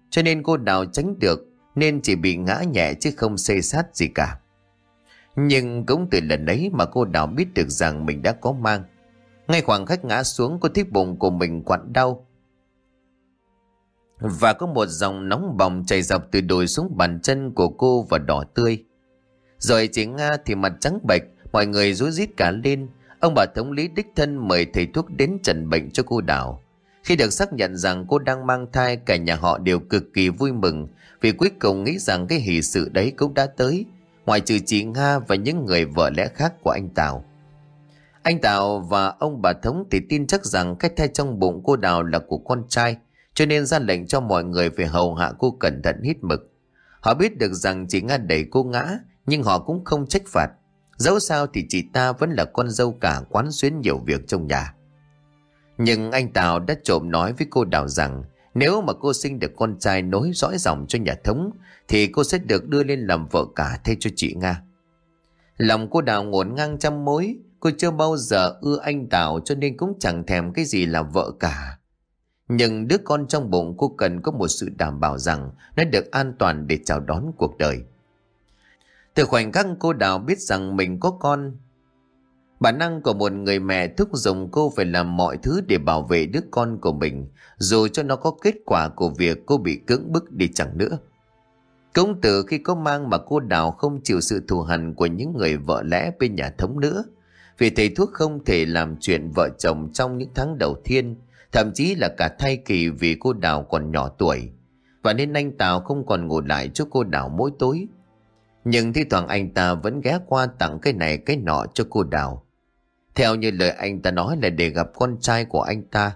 cho nên cô Đào tránh được, nên chỉ bị ngã nhẹ chứ không xây sát gì cả. Nhưng cũng từ lần ấy mà cô Đào biết được rằng mình đã có mang. Ngay khoảng khách ngã xuống cô thích bụng của mình quặn đau. Và có một dòng nóng bỏng chảy dọc từ đồi xuống bàn chân của cô và đỏ tươi. Rồi chị Nga à, thì mặt trắng bệch, mọi người rối rít cả lên, Ông bà thống lý đích thân mời thầy thuốc đến trần bệnh cho cô Đào. Khi được xác nhận rằng cô đang mang thai, cả nhà họ đều cực kỳ vui mừng vì cuối cùng nghĩ rằng cái hỷ sự đấy cũng đã tới, ngoài trừ chị Nga và những người vợ lẽ khác của anh Tào. Anh Tào và ông bà Thống thì tin chắc rằng cái thai trong bụng cô Đào là của con trai, cho nên ra lệnh cho mọi người phải hầu hạ cô cẩn thận hít mực. Họ biết được rằng chị Nga đẩy cô ngã, nhưng họ cũng không trách phạt. Dẫu sao thì chị ta vẫn là con dâu cả quán xuyến nhiều việc trong nhà. Nhưng anh Tào đã trộm nói với cô Đào rằng nếu mà cô sinh được con trai nối dõi dòng cho nhà thống thì cô sẽ được đưa lên làm vợ cả thay cho chị Nga. Lòng cô Đào ngổn ngang trăm mối, cô chưa bao giờ ưa anh Tào cho nên cũng chẳng thèm cái gì là vợ cả. Nhưng đứa con trong bụng cô cần có một sự đảm bảo rằng nó được an toàn để chào đón cuộc đời. Từ khoảnh khắc cô Đào biết rằng mình có con, bản năng của một người mẹ thúc giục cô phải làm mọi thứ để bảo vệ đứa con của mình, dù cho nó có kết quả của việc cô bị cưỡng bức đi chẳng nữa. Cũng từ khi có mang mà cô Đào không chịu sự thù hằn của những người vợ lẽ bên nhà thống nữa, vì thầy thuốc không thể làm chuyện vợ chồng trong những tháng đầu tiên, thậm chí là cả thai kỳ vì cô Đào còn nhỏ tuổi. Và nên anh Tào không còn ngủ lại cho cô Đào mỗi tối, nhưng thi thoảng anh ta vẫn ghé qua tặng cái này cái nọ cho cô Đào. Theo như lời anh ta nói là để gặp con trai của anh ta.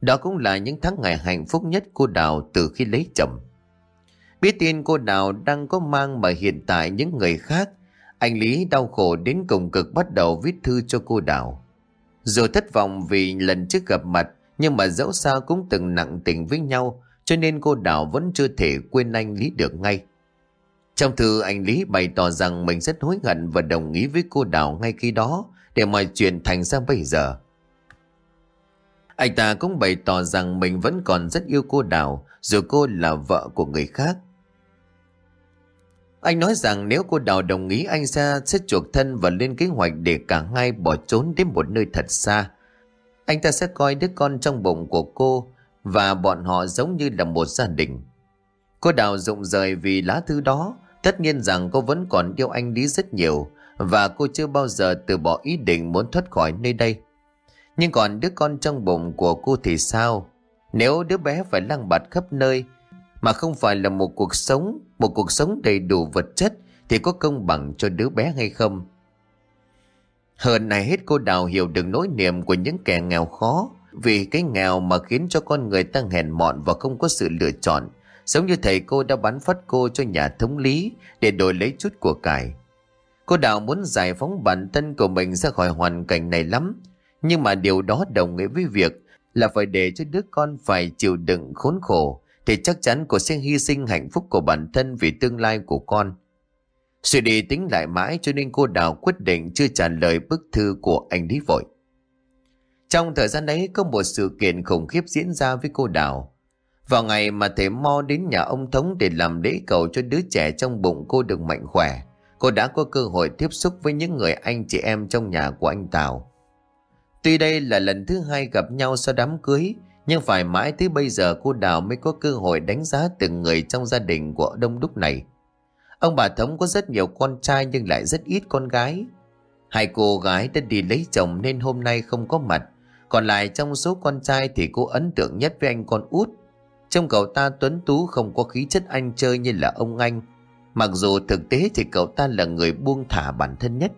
Đó cũng là những tháng ngày hạnh phúc nhất cô Đào từ khi lấy chồng. Biết tin cô Đào đang có mang mà hiện tại những người khác, anh Lý đau khổ đến cùng cực bắt đầu viết thư cho cô Đào. Rồi thất vọng vì lần trước gặp mặt, nhưng mà dẫu sao cũng từng nặng tình với nhau, cho nên cô Đào vẫn chưa thể quên anh Lý được ngay. Trong thư anh Lý bày tỏ rằng mình rất hối hận và đồng ý với cô Đào ngay khi đó để mọi chuyện thành ra bây giờ. Anh ta cũng bày tỏ rằng mình vẫn còn rất yêu cô Đào dù cô là vợ của người khác. Anh nói rằng nếu cô Đào đồng ý anh ra sẽ chuộc thân và lên kế hoạch để cả hai bỏ trốn đến một nơi thật xa. Anh ta sẽ coi đứa con trong bụng của cô và bọn họ giống như là một gia đình. Cô Đào rụng rời vì lá thư đó, tất nhiên rằng cô vẫn còn yêu anh Lý rất nhiều và cô chưa bao giờ từ bỏ ý định muốn thoát khỏi nơi đây. Nhưng còn đứa con trong bụng của cô thì sao? Nếu đứa bé phải lăng bạt khắp nơi mà không phải là một cuộc sống, một cuộc sống đầy đủ vật chất thì có công bằng cho đứa bé hay không? Hơn này hết cô Đào hiểu được nỗi niềm của những kẻ nghèo khó vì cái nghèo mà khiến cho con người ta hèn mọn và không có sự lựa chọn. Giống như thầy cô đã bán phát cô cho nhà thống lý để đổi lấy chút của cải. Cô Đào muốn giải phóng bản thân của mình ra khỏi hoàn cảnh này lắm. Nhưng mà điều đó đồng nghĩa với việc là phải để cho đứa con phải chịu đựng khốn khổ, thì chắc chắn cô sẽ hy sinh hạnh phúc của bản thân vì tương lai của con. Suy đi tính lại mãi cho nên cô Đào quyết định chưa trả lời bức thư của anh Lý Vội. Trong thời gian đấy có một sự kiện khủng khiếp diễn ra với cô Đào. Vào ngày mà thầy Mo đến nhà ông Thống để làm lễ cầu cho đứa trẻ trong bụng cô được mạnh khỏe, cô đã có cơ hội tiếp xúc với những người anh chị em trong nhà của anh Tào. Tuy đây là lần thứ hai gặp nhau sau đám cưới, nhưng phải mãi tới bây giờ cô Đào mới có cơ hội đánh giá từng người trong gia đình của đông đúc này. Ông bà Thống có rất nhiều con trai nhưng lại rất ít con gái. Hai cô gái đã đi lấy chồng nên hôm nay không có mặt. Còn lại trong số con trai thì cô ấn tượng nhất với anh con út. Trong cậu ta tuấn tú không có khí chất anh chơi như là ông anh. Mặc dù thực tế thì cậu ta là người buông thả bản thân nhất.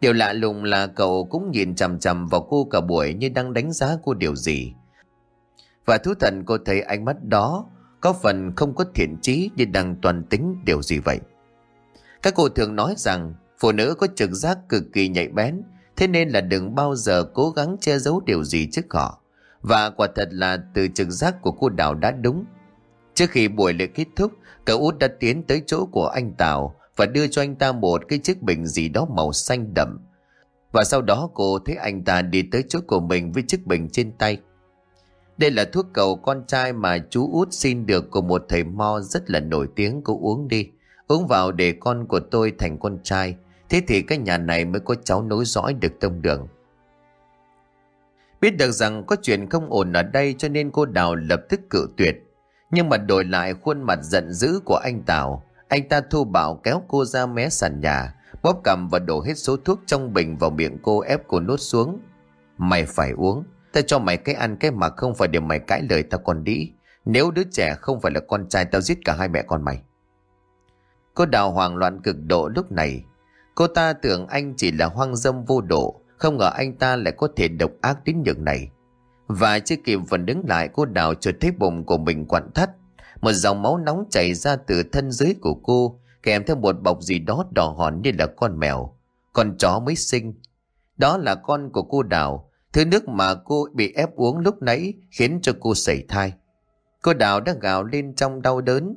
Điều lạ lùng là cậu cũng nhìn chằm chằm vào cô cả buổi như đang đánh giá cô điều gì. Và thú thần cô thấy ánh mắt đó có phần không có thiện trí như đang toàn tính điều gì vậy. Các cô thường nói rằng phụ nữ có trực giác cực kỳ nhạy bén, thế nên là đừng bao giờ cố gắng che giấu điều gì trước họ. Và quả thật là từ trực giác của cô Đào đã đúng. Trước khi buổi lễ kết thúc, cậu út đã tiến tới chỗ của anh Tào và đưa cho anh ta một cái chiếc bình gì đó màu xanh đậm. Và sau đó cô thấy anh ta đi tới chỗ của mình với chiếc bình trên tay. Đây là thuốc cầu con trai mà chú út xin được của một thầy mo rất là nổi tiếng cô uống đi. Uống vào để con của tôi thành con trai. Thế thì cái nhà này mới có cháu nối dõi được tông đường. Biết được rằng có chuyện không ổn ở đây cho nên cô Đào lập tức cự tuyệt. Nhưng mà đổi lại khuôn mặt giận dữ của anh Tào, anh ta thu bảo kéo cô ra mé sàn nhà, bóp cầm và đổ hết số thuốc trong bình vào miệng cô ép cô nuốt xuống. Mày phải uống, tao cho mày cái ăn cái mặc không phải để mày cãi lời tao còn đĩ Nếu đứa trẻ không phải là con trai tao giết cả hai mẹ con mày. Cô đào hoảng loạn cực độ lúc này. Cô ta tưởng anh chỉ là hoang dâm vô độ, không ngờ anh ta lại có thể độc ác đến nhường này. Và chưa kịp vẫn đứng lại cô đào chợt thấy bụng của mình quặn thắt. Một dòng máu nóng chảy ra từ thân dưới của cô, kèm theo một bọc gì đó đỏ hòn như là con mèo. Con chó mới sinh. Đó là con của cô đào, thứ nước mà cô bị ép uống lúc nãy khiến cho cô sảy thai. Cô đào đã gào lên trong đau đớn.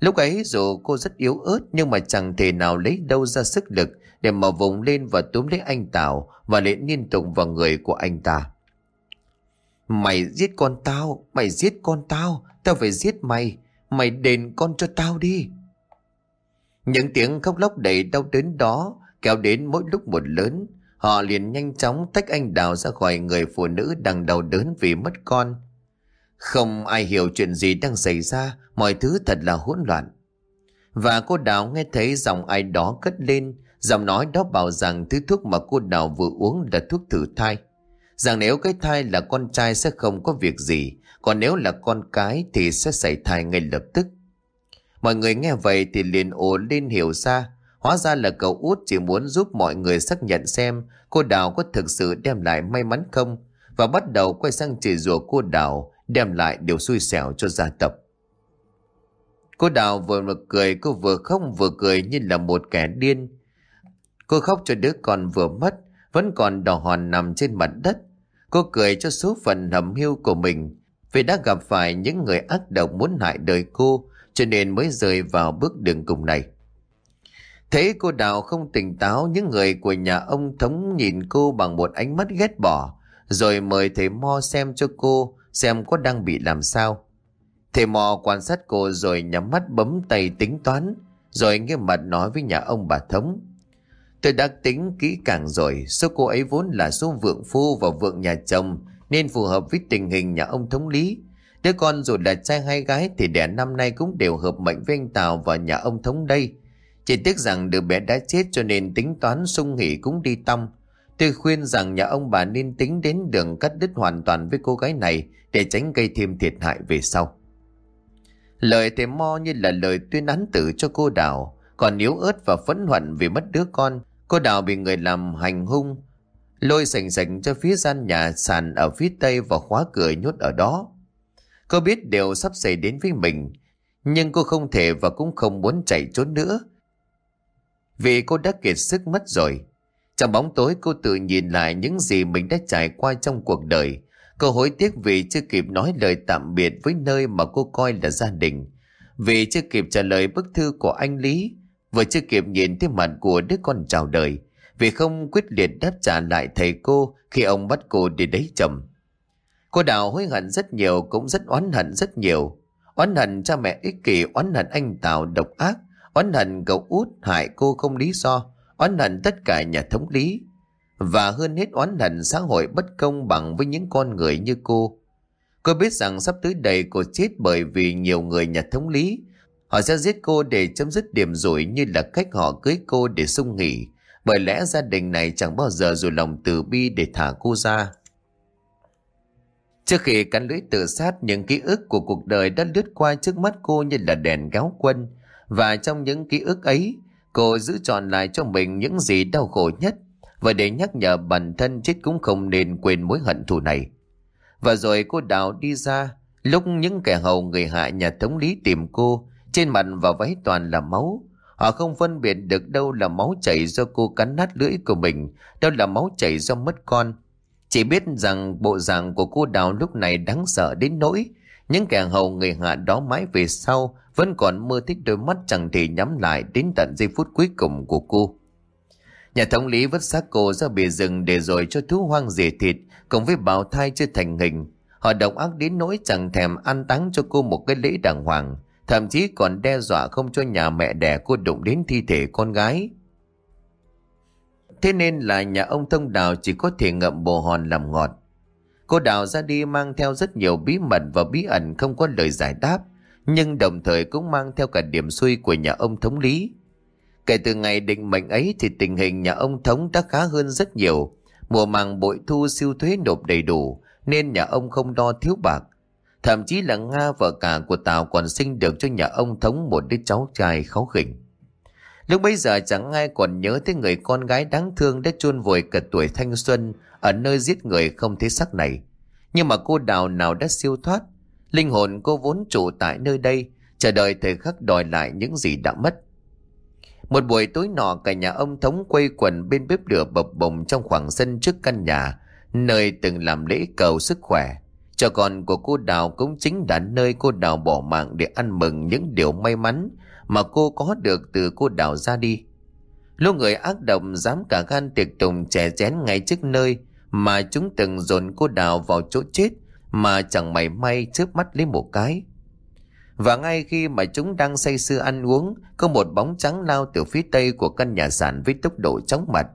Lúc ấy dù cô rất yếu ớt nhưng mà chẳng thể nào lấy đâu ra sức lực để mở vùng lên và túm lấy anh Tào và lệ liên tục vào người của anh ta. Mày giết con tao, mày giết con tao, tao phải giết mày, mày đền con cho tao đi. Những tiếng khóc lóc đầy đau đớn đó kéo đến mỗi lúc một lớn, họ liền nhanh chóng tách anh Đào ra khỏi người phụ nữ đang đau đớn vì mất con. Không ai hiểu chuyện gì đang xảy ra, mọi thứ thật là hỗn loạn. Và cô Đào nghe thấy giọng ai đó cất lên, giọng nói đó bảo rằng thứ thuốc mà cô Đào vừa uống là thuốc thử thai rằng nếu cái thai là con trai sẽ không có việc gì, còn nếu là con cái thì sẽ xảy thai ngay lập tức. Mọi người nghe vậy thì liền ồ lên hiểu ra, hóa ra là cậu út chỉ muốn giúp mọi người xác nhận xem cô Đào có thực sự đem lại may mắn không, và bắt đầu quay sang chỉ rủa cô Đào đem lại điều xui xẻo cho gia tộc. Cô Đào vừa mà cười, cô vừa không vừa cười như là một kẻ điên. Cô khóc cho đứa con vừa mất, vẫn còn đỏ hòn nằm trên mặt đất. Cô cười cho số phận hầm hiu của mình vì đã gặp phải những người ác độc muốn hại đời cô cho nên mới rơi vào bước đường cùng này. Thấy cô Đào không tỉnh táo những người của nhà ông Thống nhìn cô bằng một ánh mắt ghét bỏ rồi mời thầy Mo xem cho cô xem có đang bị làm sao. Thầy Mo quan sát cô rồi nhắm mắt bấm tay tính toán, rồi nghiêm mặt nói với nhà ông bà Thống. Tôi đã tính kỹ càng rồi, số cô ấy vốn là số vượng phu và vượng nhà chồng, nên phù hợp với tình hình nhà ông thống lý. Đứa con dù là trai hay gái thì đẻ năm nay cũng đều hợp mệnh với anh Tào và nhà ông thống đây. Chỉ tiếc rằng đứa bé đã chết cho nên tính toán sung hỉ cũng đi tăm. Tôi khuyên rằng nhà ông bà nên tính đến đường cắt đứt hoàn toàn với cô gái này để tránh gây thêm thiệt hại về sau. Lời thề Mo như là lời tuyên án tử cho cô Đào, còn yếu ớt và phẫn hận vì mất đứa con. Cô Đào bị người làm hành hung, lôi sành sành cho phía gian nhà sàn ở phía tây và khóa cửa nhốt ở đó. Cô biết điều sắp xảy đến với mình, nhưng cô không thể và cũng không muốn chạy trốn nữa. Vì cô đã kiệt sức mất rồi. Trong bóng tối cô tự nhìn lại những gì mình đã trải qua trong cuộc đời. Cô hối tiếc vì chưa kịp nói lời tạm biệt với nơi mà cô coi là gia đình. Vì chưa kịp trả lời bức thư của anh Lý, vừa chưa kịp nhìn thấy mặt của đứa con chào đời. Vì không quyết liệt đáp trả lại thầy cô khi ông bắt cô đi đấy chồng. Cô Đào hối hận rất nhiều cũng rất oán hận rất nhiều. Oán hận cha mẹ ích kỷ, oán hận anh Tào độc ác, oán hận cậu út hại cô không lý do, oán hận tất cả nhà thống lý. Và hơn hết oán hận xã hội bất công bằng với những con người như cô. Cô biết rằng sắp tới đây cô chết bởi vì nhiều người nhà thống lý. Họ sẽ giết cô để chấm dứt điểm rủi như là cách họ cưới cô để sung nghỉ. Bởi lẽ gia đình này chẳng bao giờ dù lòng từ bi để thả cô ra. Trước khi cắn lưỡi tự sát, những ký ức của cuộc đời đã lướt qua trước mắt cô như là đèn kéo quân. Và trong những ký ức ấy, cô giữ trọn lại cho mình những gì đau khổ nhất. Và để nhắc nhở bản thân chết cũng không nên quên mối hận thù này. Và rồi cô đào đi ra, lúc những kẻ hầu người hại nhà thống lý tìm cô, trên mặt và váy toàn là máu. Họ không phân biệt được đâu là máu chảy do cô cắn nát lưỡi của mình, đâu là máu chảy do mất con. Chỉ biết rằng bộ dạng của cô Đào lúc này đáng sợ đến nỗi những kẻ hầu người hạ đó mãi về sau vẫn còn mơ thích đôi mắt chẳng thể nhắm lại đến tận giây phút cuối cùng của cô. Nhà thống lý vứt xác cô ra bìa rừng để rồi cho thú hoang dề thịt cùng với bào thai chưa thành hình. Họ độc ác đến nỗi chẳng thèm an táng cho cô một cái lễ đàng hoàng, thậm chí còn đe dọa không cho nhà mẹ đẻ cô đụng đến thi thể con gái. Thế nên là nhà ông Thông Đào chỉ có thể ngậm bồ hòn làm ngọt. Cô Đào ra đi mang theo rất nhiều bí mật và bí ẩn không có lời giải đáp, nhưng đồng thời cũng mang theo cả điểm xui của nhà ông Thống Lý. Kể từ ngày định mệnh ấy thì tình hình nhà ông Thống đã khá hơn rất nhiều. Mùa màng bội thu siêu thuế nộp đầy đủ nên nhà ông không đo thiếu bạc. Thậm chí là Nga vợ cả của Tào còn sinh được cho nhà ông Thống một đứa cháu trai kháu khỉnh. Lúc bấy giờ chẳng ai còn nhớ tới người con gái đáng thương đã chôn vùi cả tuổi thanh xuân ở nơi giết người không thấy sắc này. Nhưng mà cô đào nào đã siêu thoát. Linh hồn cô vốn trụ tại nơi đây, chờ đợi thời khắc đòi lại những gì đã mất. Một buổi tối nọ cả nhà ông thống quây quần bên bếp lửa bập bùng trong khoảng sân trước căn nhà, nơi từng làm lễ cầu sức khỏe. Cho con của cô Đào cũng chính là nơi cô Đào bỏ mạng để ăn mừng những điều may mắn mà cô có được từ cô đào ra đi. Lũ người ác độc dám cả gan tiệc tùng chè chén ngay trước nơi mà chúng từng dồn cô đào vào chỗ chết mà chẳng mảy may chớp mắt lấy một cái. Và ngay khi mà chúng đang say sưa ăn uống, có một bóng trắng lao từ phía tây của căn nhà sàn với tốc độ chóng mặt.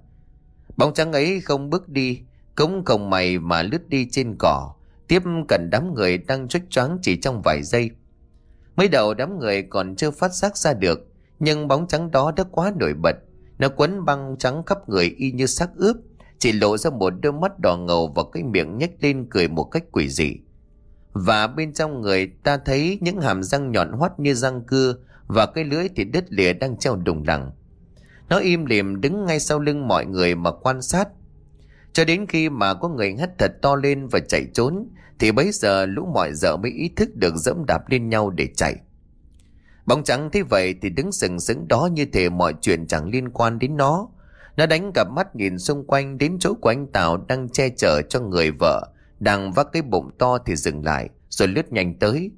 Bóng trắng ấy không bước đi, cũng không mày mà lướt đi trên cỏ, tiếp cận đám người đang trách choáng chỉ trong vài giây. Mới đầu đám người còn chưa phát giác ra được, nhưng bóng trắng đó đã quá nổi bật. Nó quấn băng trắng khắp người y như xác ướp, chỉ lộ ra một đôi mắt đỏ ngầu và cái miệng nhếch lên cười một cách quỷ dị. Và bên trong người ta thấy những hàm răng nhọn hoắt như răng cưa và cái lưỡi thì đứt lìa đang treo đùng đằng. Nó im lìm đứng ngay sau lưng mọi người mà quan sát. Cho đến khi mà có người hét thật to lên và chạy trốn thì bấy giờ lũ mọi giờ mới ý thức được dẫm đạp lên nhau để chạy. Bóng trắng thế vậy thì đứng sừng sững đó như thể mọi chuyện chẳng liên quan đến nó. Nó đánh cặp mắt nhìn xung quanh đến chỗ của anh Tào đang che chở cho người vợ, đang vác cái bụng to thì dừng lại, rồi lướt nhanh tới.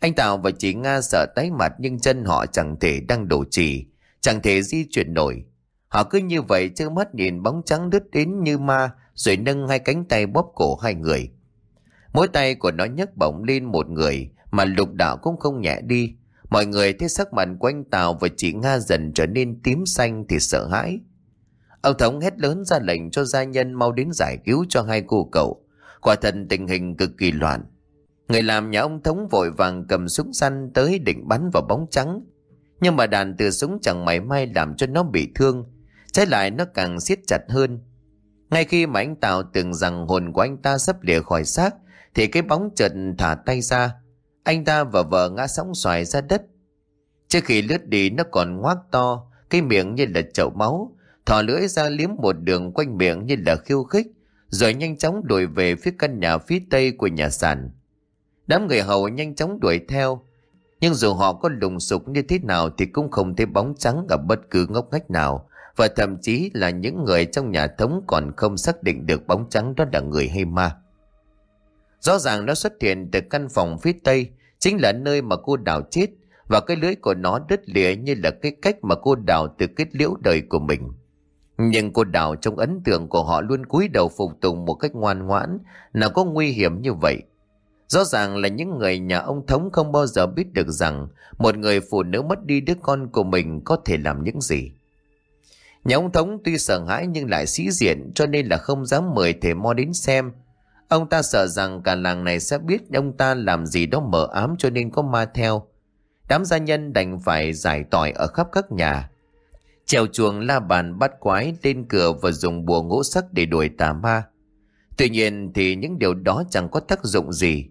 Anh Tào và chị Nga sợ tái mặt nhưng chân họ chẳng thể đang đổ trì, chẳng thể di chuyển nổi. Họ cứ như vậy trơ mắt nhìn bóng trắng đứt đến như ma, rồi nâng hai cánh tay bóp cổ hai người. Mỗi tay của nó nhấc bổng lên một người, mà lục đạo cũng không nhẹ đi. Mọi người thấy sắc mặt của anh Tào và chị Nga dần trở nên tím xanh thì sợ hãi. Ông Thống hét lớn ra lệnh cho gia nhân mau đến giải cứu cho hai cô cậu. Quả thật tình hình cực kỳ loạn. Người làm nhà ông Thống vội vàng cầm súng săn tới định bắn vào bóng trắng. Nhưng mà đàn từ súng chẳng mảy may làm cho nó bị thương. Trái lại nó càng siết chặt hơn. Ngay khi mà anh Tào tưởng rằng hồn của anh ta sắp lìa khỏi xác thì cái bóng chợt thả tay ra. Anh ta và vợ ngã sóng xoài ra đất. Trước khi lướt đi nó còn ngoác to, cái miệng như là chậu máu, thò lưỡi ra liếm một đường quanh miệng như là khiêu khích, rồi nhanh chóng đuổi về phía căn nhà phía tây của nhà sàn. Đám người hầu nhanh chóng đuổi theo, nhưng dù họ có lùng sục như thế nào thì cũng không thấy bóng trắng ở bất cứ ngóc ngách nào, và thậm chí là những người trong nhà thống còn không xác định được bóng trắng đó là người hay ma. Rõ ràng nó xuất hiện từ căn phòng phía tây, chính là nơi mà cô đào chết, và cái lưới của nó đứt lìa như là cái cách mà cô đào từ kết liễu đời của mình. Nhưng cô đào trong ấn tượng của họ luôn cúi đầu phục tùng một cách ngoan ngoãn, nào có nguy hiểm như vậy. Rõ ràng là những người nhà ông Thống không bao giờ biết được rằng một người phụ nữ mất đi đứa con của mình có thể làm những gì. Nhà ông Thống tuy sợ hãi nhưng lại sĩ diện cho nên là không dám mời thầy Mo đến xem. Ông ta sợ rằng cả làng này sẽ biết ông ta làm gì đó mờ ám cho nên có ma theo. Đám gia nhân đành phải giải tỏi ở khắp các nhà. Trèo chuồng la bàn bắt quái lên cửa và dùng bùa ngũ sắc để đuổi tà ma. Tuy nhiên thì những điều đó chẳng có tác dụng gì.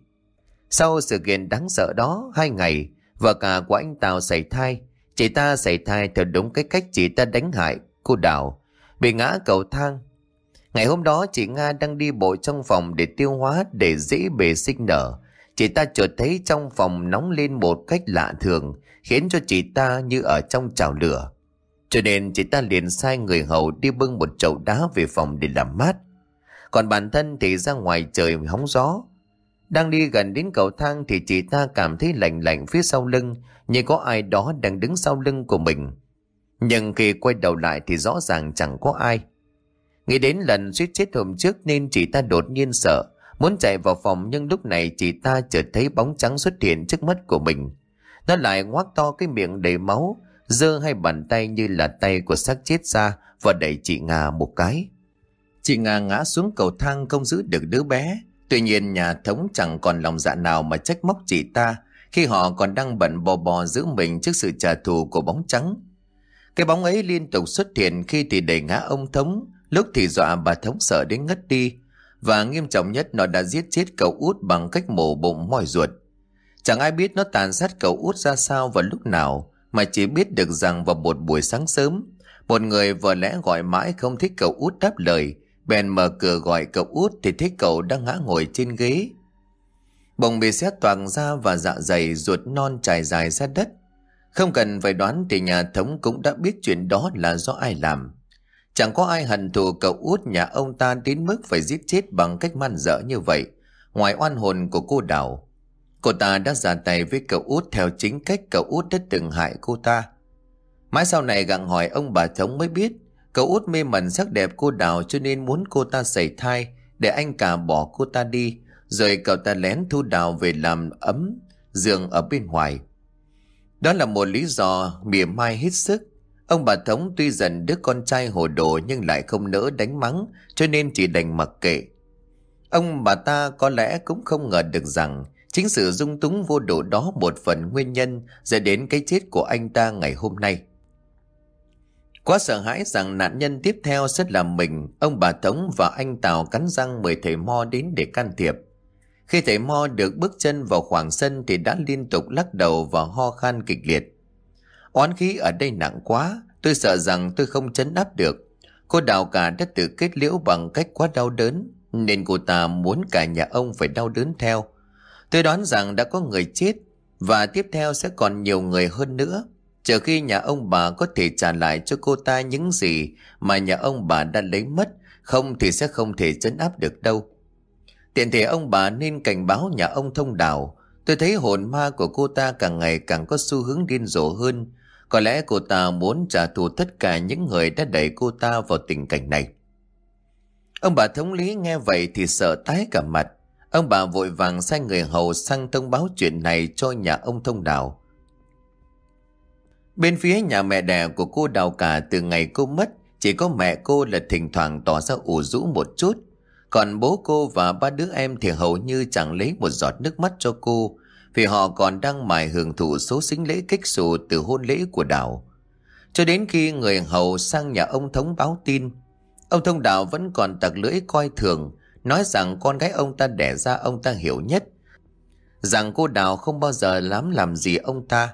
Sau sự kiện đáng sợ đó, hai ngày, vợ cả của anh Tào xảy thai. Chị ta xảy thai theo đúng cái cách chị ta đánh hại cô Đào, bị ngã cầu thang. Ngày hôm đó chị Nga đang đi bộ trong phòng để tiêu hóa để dễ bề sinh nở. Chị ta chợt thấy trong phòng nóng lên một cách lạ thường, khiến cho chị ta như ở trong chảo lửa. Cho nên chị ta liền sai người hầu đi bưng một chậu đá về phòng để làm mát. Còn bản thân thì ra ngoài trời hóng gió. Đang đi gần đến cầu thang thì chị ta cảm thấy lạnh lạnh phía sau lưng, như có ai đó đang đứng sau lưng của mình. Nhưng khi quay đầu lại thì rõ ràng chẳng có ai. Nghĩ đến lần suýt chết hôm trước nên chị ta đột nhiên sợ, muốn chạy vào phòng nhưng lúc này chị ta chợt thấy bóng trắng xuất hiện trước mắt của mình. Nó lại ngoác to cái miệng đầy máu, giơ hai bàn tay như là tay của xác chết ra và đẩy chị Nga một cái. Chị Nga ngã xuống cầu thang không giữ được đứa bé. Tuy nhiên nhà thống chẳng còn lòng dạ nào mà trách móc chị ta khi họ còn đang bận bò bò giữ mình trước sự trả thù của bóng trắng. Cái bóng ấy liên tục xuất hiện khi thì đẩy ngã ông thống, lúc thì dọa bà thống sợ đến ngất đi. Và nghiêm trọng nhất nó đã giết chết cậu út bằng cách mổ bụng mỏi ruột. Chẳng ai biết nó tàn sát cậu út ra sao và lúc nào, mà chỉ biết được rằng vào một buổi sáng sớm, một người vừa lẽ gọi mãi không thích cậu út đáp lời, bèn mở cửa gọi cậu út thì thấy cậu đang ngã ngồi trên ghế. Bồng bị xét toàn ra và dạ dày ruột non trải dài ra đất. Không cần phải đoán thì nhà thống cũng đã biết chuyện đó là do ai làm. Chẳng có ai hận thù cậu út nhà ông ta đến mức phải giết chết bằng cách man dở như vậy, ngoài oan hồn của cô Đào. Cô ta đã ra tay với cậu út theo chính cách cậu út đã từng hại cô ta. Mãi sau này gặng hỏi ông bà thống mới biết, cậu út mê mẩn sắc đẹp cô Đào cho nên muốn cô ta xảy thai để anh cả bỏ cô ta đi, rồi cậu ta lén thu Đào về làm ấm giường ở bên ngoài. Đó là một lý do mỉa mai hết sức. Ông bà Thống tuy dần đứa con trai hồ đồ nhưng lại không nỡ đánh mắng cho nên chỉ đành mặc kệ. Ông bà ta có lẽ cũng không ngờ được rằng chính sự dung túng vô độ đó một phần nguyên nhân dẫn đến cái chết của anh ta ngày hôm nay. Quá sợ hãi rằng nạn nhân tiếp theo sẽ là mình, ông bà Thống và anh Tào cắn răng mời thầy Mo đến để can thiệp. Khi thầy Mo được bước chân vào khoảng sân thì đã liên tục lắc đầu và ho khan kịch liệt. Oán khí ở đây nặng quá, tôi sợ rằng tôi không chấn áp được. Cô đào cả đã tự kết liễu bằng cách quá đau đớn, nên cô ta muốn cả nhà ông phải đau đớn theo. Tôi đoán rằng đã có người chết, và tiếp theo sẽ còn nhiều người hơn nữa. Chờ khi nhà ông bà có thể trả lại cho cô ta những gì mà nhà ông bà đã lấy mất, không thì sẽ không thể chấn áp được đâu. Tiện thể ông bà nên cảnh báo nhà ông thông đảo. Tôi thấy hồn ma của cô ta càng ngày càng có xu hướng điên rồ hơn. Có lẽ cô ta muốn trả thù tất cả những người đã đẩy cô ta vào tình cảnh này. Ông bà thống lý nghe vậy thì sợ tái cả mặt. Ông bà vội vàng sai người hầu sang thông báo chuyện này cho nhà ông thông đạo Bên phía nhà mẹ đẻ của cô đào cả từ ngày cô mất, chỉ có mẹ cô là thỉnh thoảng tỏ ra ủ rũ một chút. Còn bố cô và ba đứa em thì hầu như chẳng lấy một giọt nước mắt cho cô, vì họ còn đang mải hưởng thụ số sinh lễ kích xù từ hôn lễ của đảo. Cho đến khi người hầu sang nhà ông thống báo tin, ông thông đạo vẫn còn tặc lưỡi coi thường, nói rằng con gái ông ta đẻ ra ông ta hiểu nhất, rằng cô đào không bao giờ lắm làm gì ông ta.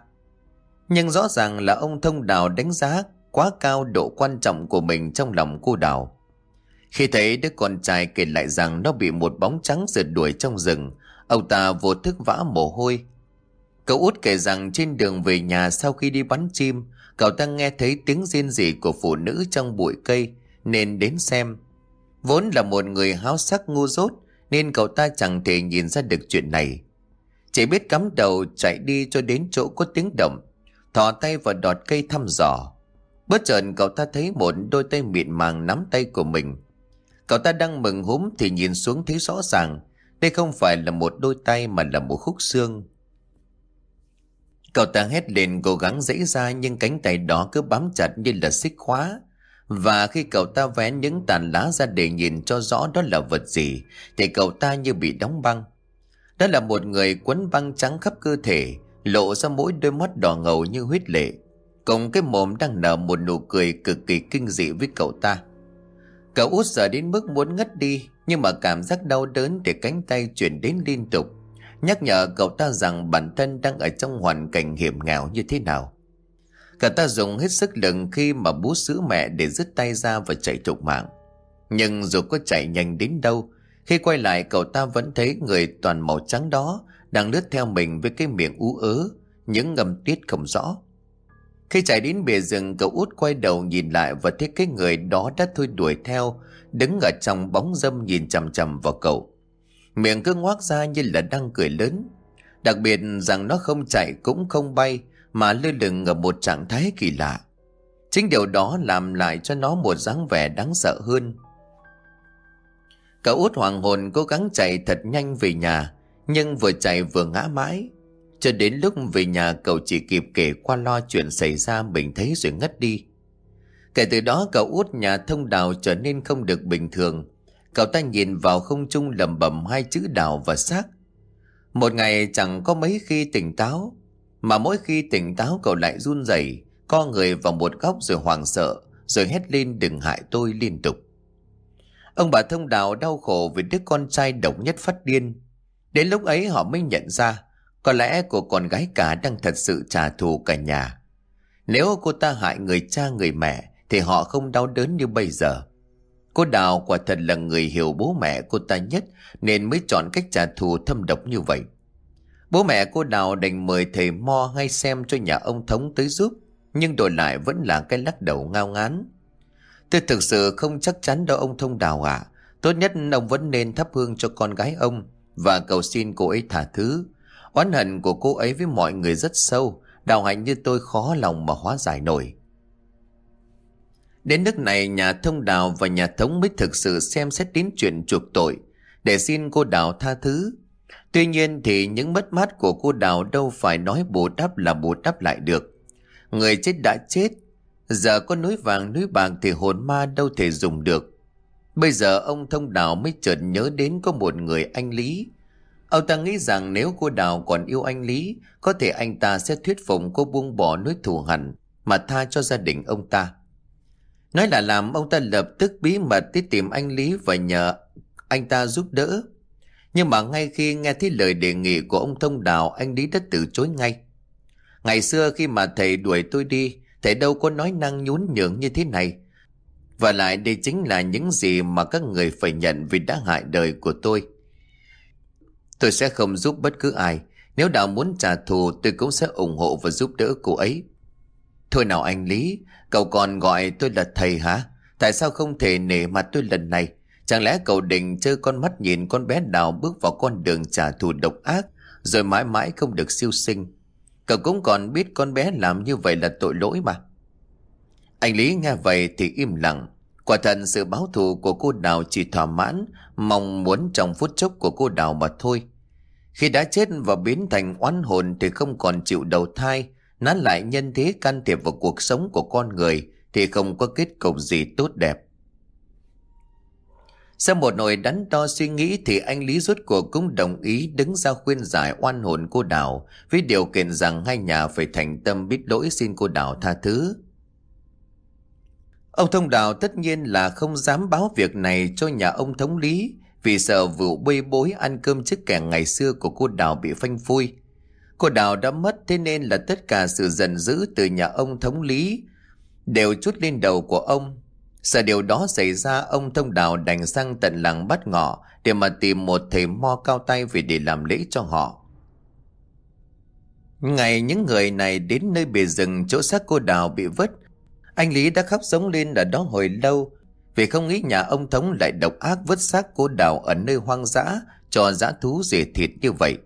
Nhưng rõ ràng là ông thông đào đánh giá quá cao độ quan trọng của mình trong lòng cô đào. Khi thấy đứa con trai kể lại rằng nó bị một bóng trắng rượt đuổi trong rừng, ông ta vô thức vã mồ hôi. Cậu út kể rằng trên đường về nhà sau khi đi bắn chim, cậu ta nghe thấy tiếng riêng rỉ của phụ nữ trong bụi cây nên đến xem. Vốn là một người háo sắc ngu dốt nên cậu ta chẳng thể nhìn ra được chuyện này. Chỉ biết cắm đầu chạy đi cho đến chỗ có tiếng động, thò tay vào đọt cây thăm dò. Bất chợt cậu ta thấy một đôi tay mịn màng nắm tay của mình. Cậu ta đang mừng húm thì nhìn xuống thấy rõ ràng đây không phải là một đôi tay mà là một khúc xương. Cậu ta hét lên, cố gắng dãy ra, nhưng cánh tay đó cứ bám chặt như là xích khóa. Và khi cậu ta vén những tàn lá ra để nhìn cho rõ đó là vật gì, thì cậu ta như bị đóng băng. Đó là một người quấn băng trắng khắp cơ thể, lộ ra mỗi đôi mắt đỏ ngầu như huyết lệ. Cùng cái mồm đang nở một nụ cười cực kỳ kinh dị với cậu ta. Cậu út sợ đến mức muốn ngất đi nhưng mà cảm giác đau đớn để cánh tay chuyển đến liên tục nhắc nhở cậu ta rằng bản thân đang ở trong hoàn cảnh hiểm nghèo như thế nào. Cậu ta dùng hết sức lực khi mà bú sữa mẹ để dứt tay ra và chạy trục mạng. Nhưng dù có chạy nhanh đến đâu, khi quay lại cậu ta vẫn thấy người toàn màu trắng đó đang lướt theo mình với cái miệng ú ớ, những ngầm tiết không rõ. Khi chạy đến bìa rừng cậu út quay đầu nhìn lại và thấy cái người đó đã thôi đuổi theo, đứng ở trong bóng dâm nhìn chằm chằm vào cậu. Miệng cứ ngoác ra như là đang cười lớn. Đặc biệt rằng nó không chạy cũng không bay mà lơ lửng ở một trạng thái kỳ lạ. Chính điều đó làm lại cho nó một dáng vẻ đáng sợ hơn. Cậu út hoàng hồn cố gắng chạy thật nhanh về nhà, nhưng vừa chạy vừa ngã mãi. Cho đến lúc về nhà cậu chỉ kịp kể qua lo chuyện xảy ra mình thấy rồi ngất đi. Kể từ đó cậu út nhà thông đào trở nên không được bình thường. Cậu ta nhìn vào không trung lầm bầm hai chữ đào và xác. Một ngày chẳng có mấy khi tỉnh táo, mà mỗi khi tỉnh táo cậu lại run rẩy, co người vào một góc rồi hoảng sợ, rồi hét lên đừng hại tôi liên tục. Ông bà thông đào đau khổ vì đứa con trai độc nhất phát điên. Đến lúc ấy họ mới nhận ra, có lẽ của con gái cả đang thật sự trả thù cả nhà. Nếu cô ta hại người cha người mẹ, thì họ không đau đớn như bây giờ. Cô Đào quả thật là người hiểu bố mẹ cô ta nhất, nên mới chọn cách trả thù thâm độc như vậy. Bố mẹ cô Đào đành mời thầy Mo hay xem cho nhà ông Thống tới giúp, nhưng đổi lại vẫn là cái lắc đầu ngao ngán. Tôi thực sự không chắc chắn đâu ông Thông Đào ạ. Tốt nhất ông vẫn nên thắp hương cho con gái ông, và cầu xin cô ấy thả thứ. Oán hận của cô ấy với mọi người rất sâu, đào hạnh như tôi khó lòng mà hóa giải nổi. Đến nước này nhà thông đào và nhà thống mới thực sự xem xét đến chuyện chuộc tội để xin cô đào tha thứ. Tuy nhiên thì những mất mát của cô đào đâu phải nói bù đắp là bù đắp lại được. Người chết đã chết, giờ có núi vàng núi bạc thì hồn ma đâu thể dùng được. Bây giờ ông thông đào mới chợt nhớ đến có một người anh Lý. Ông ta nghĩ rằng nếu cô đào còn yêu anh Lý, có thể anh ta sẽ thuyết phục cô buông bỏ nỗi thù hằn mà tha cho gia đình ông ta. Nói là làm ông ta lập tức bí mật đi tìm anh Lý và nhờ anh ta giúp đỡ. Nhưng mà ngay khi nghe thấy lời đề nghị của ông Thông Đào, anh Lý đã từ chối ngay. Ngày xưa khi mà thầy đuổi tôi đi, thầy đâu có nói năng nhún nhường như thế này. Và lại đây chính là những gì mà các người phải nhận vì đã hại đời của tôi. Tôi sẽ không giúp bất cứ ai. Nếu Đào muốn trả thù tôi cũng sẽ ủng hộ và giúp đỡ cô ấy. Thôi nào anh Lý, cậu còn gọi tôi là thầy hả? Tại sao không thể nể mặt tôi lần này? Chẳng lẽ cậu định chơi con mắt nhìn con bé nào bước vào con đường trả thù độc ác rồi mãi mãi không được siêu sinh? Cậu cũng còn biết con bé làm như vậy là tội lỗi mà. Anh Lý nghe vậy thì im lặng. Quả thật sự báo thù của cô Đào chỉ thỏa mãn, Mong muốn trong phút chốc của cô Đào mà thôi Khi đã chết và biến thành oán hồn Thì không còn chịu đầu thai, Nán lại nhân thế can thiệp vào cuộc sống của con người Thì không có kết cục gì tốt đẹp sau một nồi đắn đo suy nghĩ thì anh Lý rốt cuộc cũng đồng ý đứng ra khuyên giải oan hồn cô Đào với điều kiện rằng hai nhà phải thành tâm biết lỗi xin cô Đào tha thứ. Ông Thông Đào tất nhiên là không dám báo việc này cho nhà ông Thống Lý vì sợ vụ bê bối ăn cơm trước kẻ ngày xưa của cô Đào bị phanh phui. Cô Đào đã mất thế nên là tất cả sự giận dữ từ nhà ông Thống Lý đều chút lên đầu của ông Sợ điều đó xảy ra ông thông đào đành sang tận làng bắt ngọ để mà tìm một thầy mo cao tay về để làm lễ cho họ. Ngày những người này đến nơi bề rừng chỗ xác cô đào bị vứt, anh Lý đã khóc sống lên ở đó hồi lâu vì không nghĩ nhà ông Thống lại độc ác vứt xác cô đào ở nơi hoang dã, cho dã thú rỉa thịt như vậy.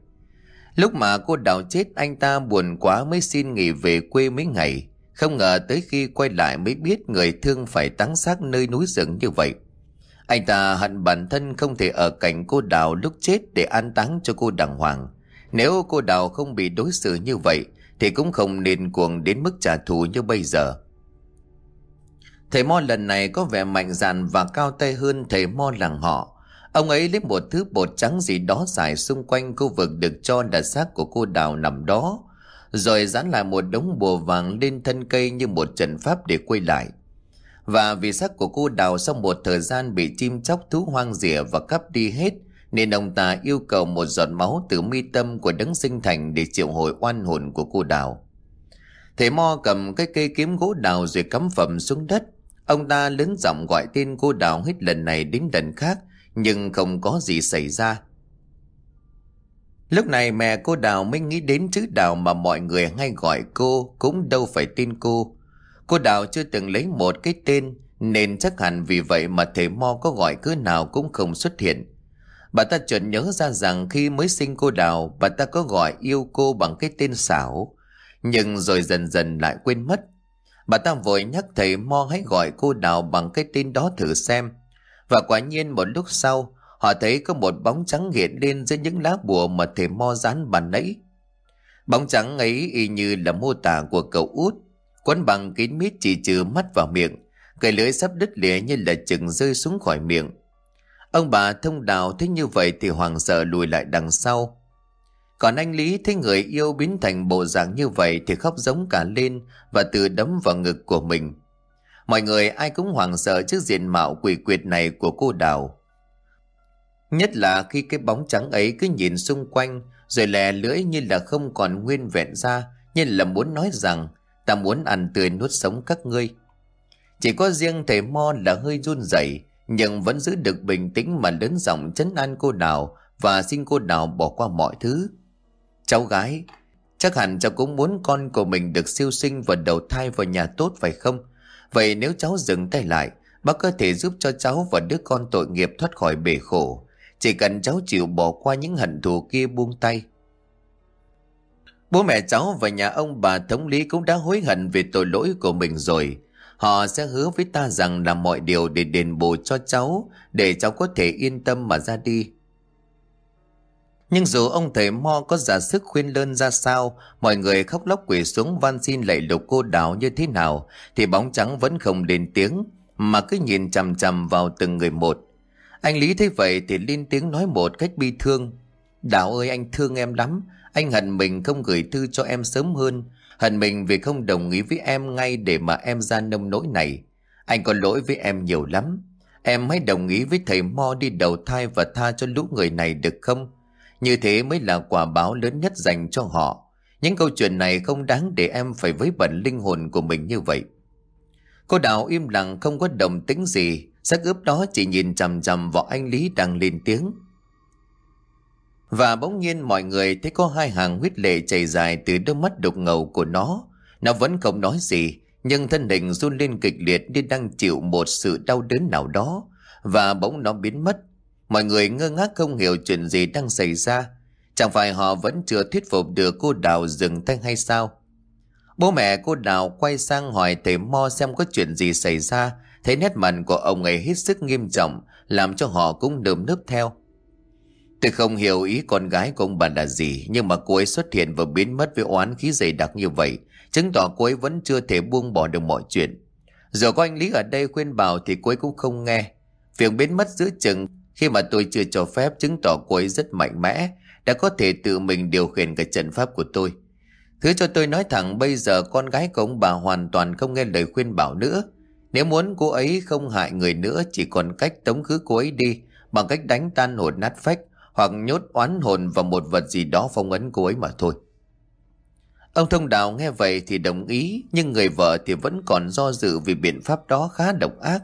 Lúc mà cô đào chết, anh ta buồn quá mới xin nghỉ về quê mấy ngày. Không ngờ tới khi quay lại mới biết người thương phải táng xác nơi núi rừng như vậy. Anh ta hận bản thân không thể ở cạnh cô Đào lúc chết để an táng cho cô đàng hoàng. Nếu cô Đào không bị đối xử như vậy, thì cũng không nên cuồng đến mức trả thù như bây giờ. Thầy Mo lần này có vẻ mạnh dạn và cao tay hơn thầy Mo làng họ. Ông ấy lấy một thứ bột trắng gì đó dài xung quanh khu vực được cho là xác của cô Đào nằm đó rồi dán lại một đống bùa vàng lên thân cây như một trận pháp để quay lại. Và vì xác của cô đào sau một thời gian bị chim chóc thú hoang rỉa và cắp đi hết, nên ông ta yêu cầu một giọt máu từ mi tâm của đấng sinh thành để triệu hồi oan hồn của cô đào. Thầy Mo cầm cái cây kiếm gỗ đào rồi cắm phẩm xuống đất. Ông ta lớn giọng gọi tên cô đào hết lần này đến lần khác, nhưng không có gì xảy ra. Lúc này mẹ cô Đào mới nghĩ đến chữ Đào mà mọi người hay gọi cô cũng đâu phải tin cô. Cô Đào chưa từng lấy một cái tên nên chắc hẳn vì vậy mà thầy Mo có gọi cứ nào cũng không xuất hiện. Bà ta chợt nhớ ra rằng khi mới sinh cô Đào bà ta có gọi yêu cô bằng cái tên xảo nhưng rồi dần dần lại quên mất. Bà ta vội nhắc thầy Mo hãy gọi cô Đào bằng cái tên đó thử xem. Và quả nhiên một lúc sau Họ thấy có một bóng trắng hiện lên dưới những lá bùa mà thầy mo dán bàn nãy. Bóng trắng ấy y như là mô tả của cậu út, quấn bằng kín mít chỉ trừ mắt vào miệng, cây lưỡi sắp đứt lìa như là chừng rơi xuống khỏi miệng. Ông bà thông đào thấy như vậy thì hoàng sợ lùi lại đằng sau. Còn anh Lý thấy người yêu biến thành bộ dạng như vậy thì khóc giống cả lên và tự đấm vào ngực của mình. Mọi người ai cũng hoảng sợ trước diện mạo quỷ quyệt này của cô Đào. Nhất là khi cái bóng trắng ấy cứ nhìn xung quanh, rồi lè lưỡi như là không còn nguyên vẹn ra, như là muốn nói rằng, ta muốn ăn tươi nuốt sống các ngươi. Chỉ có riêng thầy Mo là hơi run rẩy, nhưng vẫn giữ được bình tĩnh mà lớn giọng chấn an cô Đào và xin cô Đào bỏ qua mọi thứ. Cháu gái, chắc hẳn cháu cũng muốn con của mình được siêu sinh và đầu thai vào nhà tốt phải không? Vậy nếu cháu dừng tay lại, bác có thể giúp cho cháu và đứa con tội nghiệp thoát khỏi bể khổ. Chỉ cần cháu chịu bỏ qua những hận thù kia buông tay. Bố mẹ cháu và nhà ông bà thống lý cũng đã hối hận về tội lỗi của mình rồi. Họ sẽ hứa với ta rằng làm mọi điều để đền bù cho cháu Để cháu có thể yên tâm mà ra đi nhưng dù ông thầy Mo có giả sức khuyên lơn ra sao, mọi người khóc lóc quỳ xuống van xin lạy lục cô đào như thế nào, thì bóng trắng vẫn không lên tiếng, mà cứ nhìn chằm chằm vào từng người một. Anh Lý thấy vậy thì lên tiếng nói một cách bi thương. Đào ơi anh thương em lắm. Anh hận mình không gửi thư cho em sớm hơn. Hận mình vì không đồng ý với em ngay để mà em ra nông nỗi này. Anh có lỗi với em nhiều lắm. Em hãy đồng ý với thầy Mo đi đầu thai và tha cho lũ người này được không? Như thế mới là quả báo lớn nhất dành cho họ. Những câu chuyện này không đáng để em phải với bẩn linh hồn của mình như vậy. Cô Đào im lặng không có đồng tính gì sắc ướp đó chỉ nhìn chằm chằm vào anh Lý đang lên tiếng. Và bỗng nhiên mọi người thấy có hai hàng huyết lệ chảy dài từ đôi mắt đục ngầu của nó. Nó vẫn không nói gì, nhưng thân hình run lên kịch liệt như đang chịu một sự đau đớn nào đó. Và bỗng nó biến mất. Mọi người ngơ ngác không hiểu chuyện gì đang xảy ra. Chẳng phải họ vẫn chưa thuyết phục được cô Đào dừng tay hay sao? Bố mẹ cô Đào quay sang hỏi thầy Mo xem có chuyện gì xảy ra Thấy nét mặt của ông ấy hết sức nghiêm trọng, Làm cho họ cũng đơm nớp theo Tôi không hiểu ý con gái của ông bà là gì, Nhưng mà cô ấy xuất hiện và biến mất với oán khí dày đặc như vậy, Chứng tỏ cô ấy vẫn chưa thể buông bỏ được mọi chuyện Giờ có anh Lý ở đây khuyên bảo thì cô ấy cũng không nghe Việc biến mất giữa chừng khi mà tôi chưa cho phép, chứng tỏ cô ấy rất mạnh mẽ, Đã có thể tự mình điều khiển cái trận pháp của tôi. Thứ cho tôi nói thẳng, bây giờ con gái của ông bà hoàn toàn không nghe lời khuyên bảo nữa. Nếu muốn cô ấy không hại người nữa, chỉ còn cách tống khứ cô ấy đi, Bằng cách đánh tan hồn nát phách, Hoặc nhốt oán hồn vào một vật gì đó phong ấn cô ấy mà thôi. Ông thông đạo nghe vậy thì đồng ý, Nhưng người vợ thì vẫn còn do dự vì biện pháp đó khá độc ác.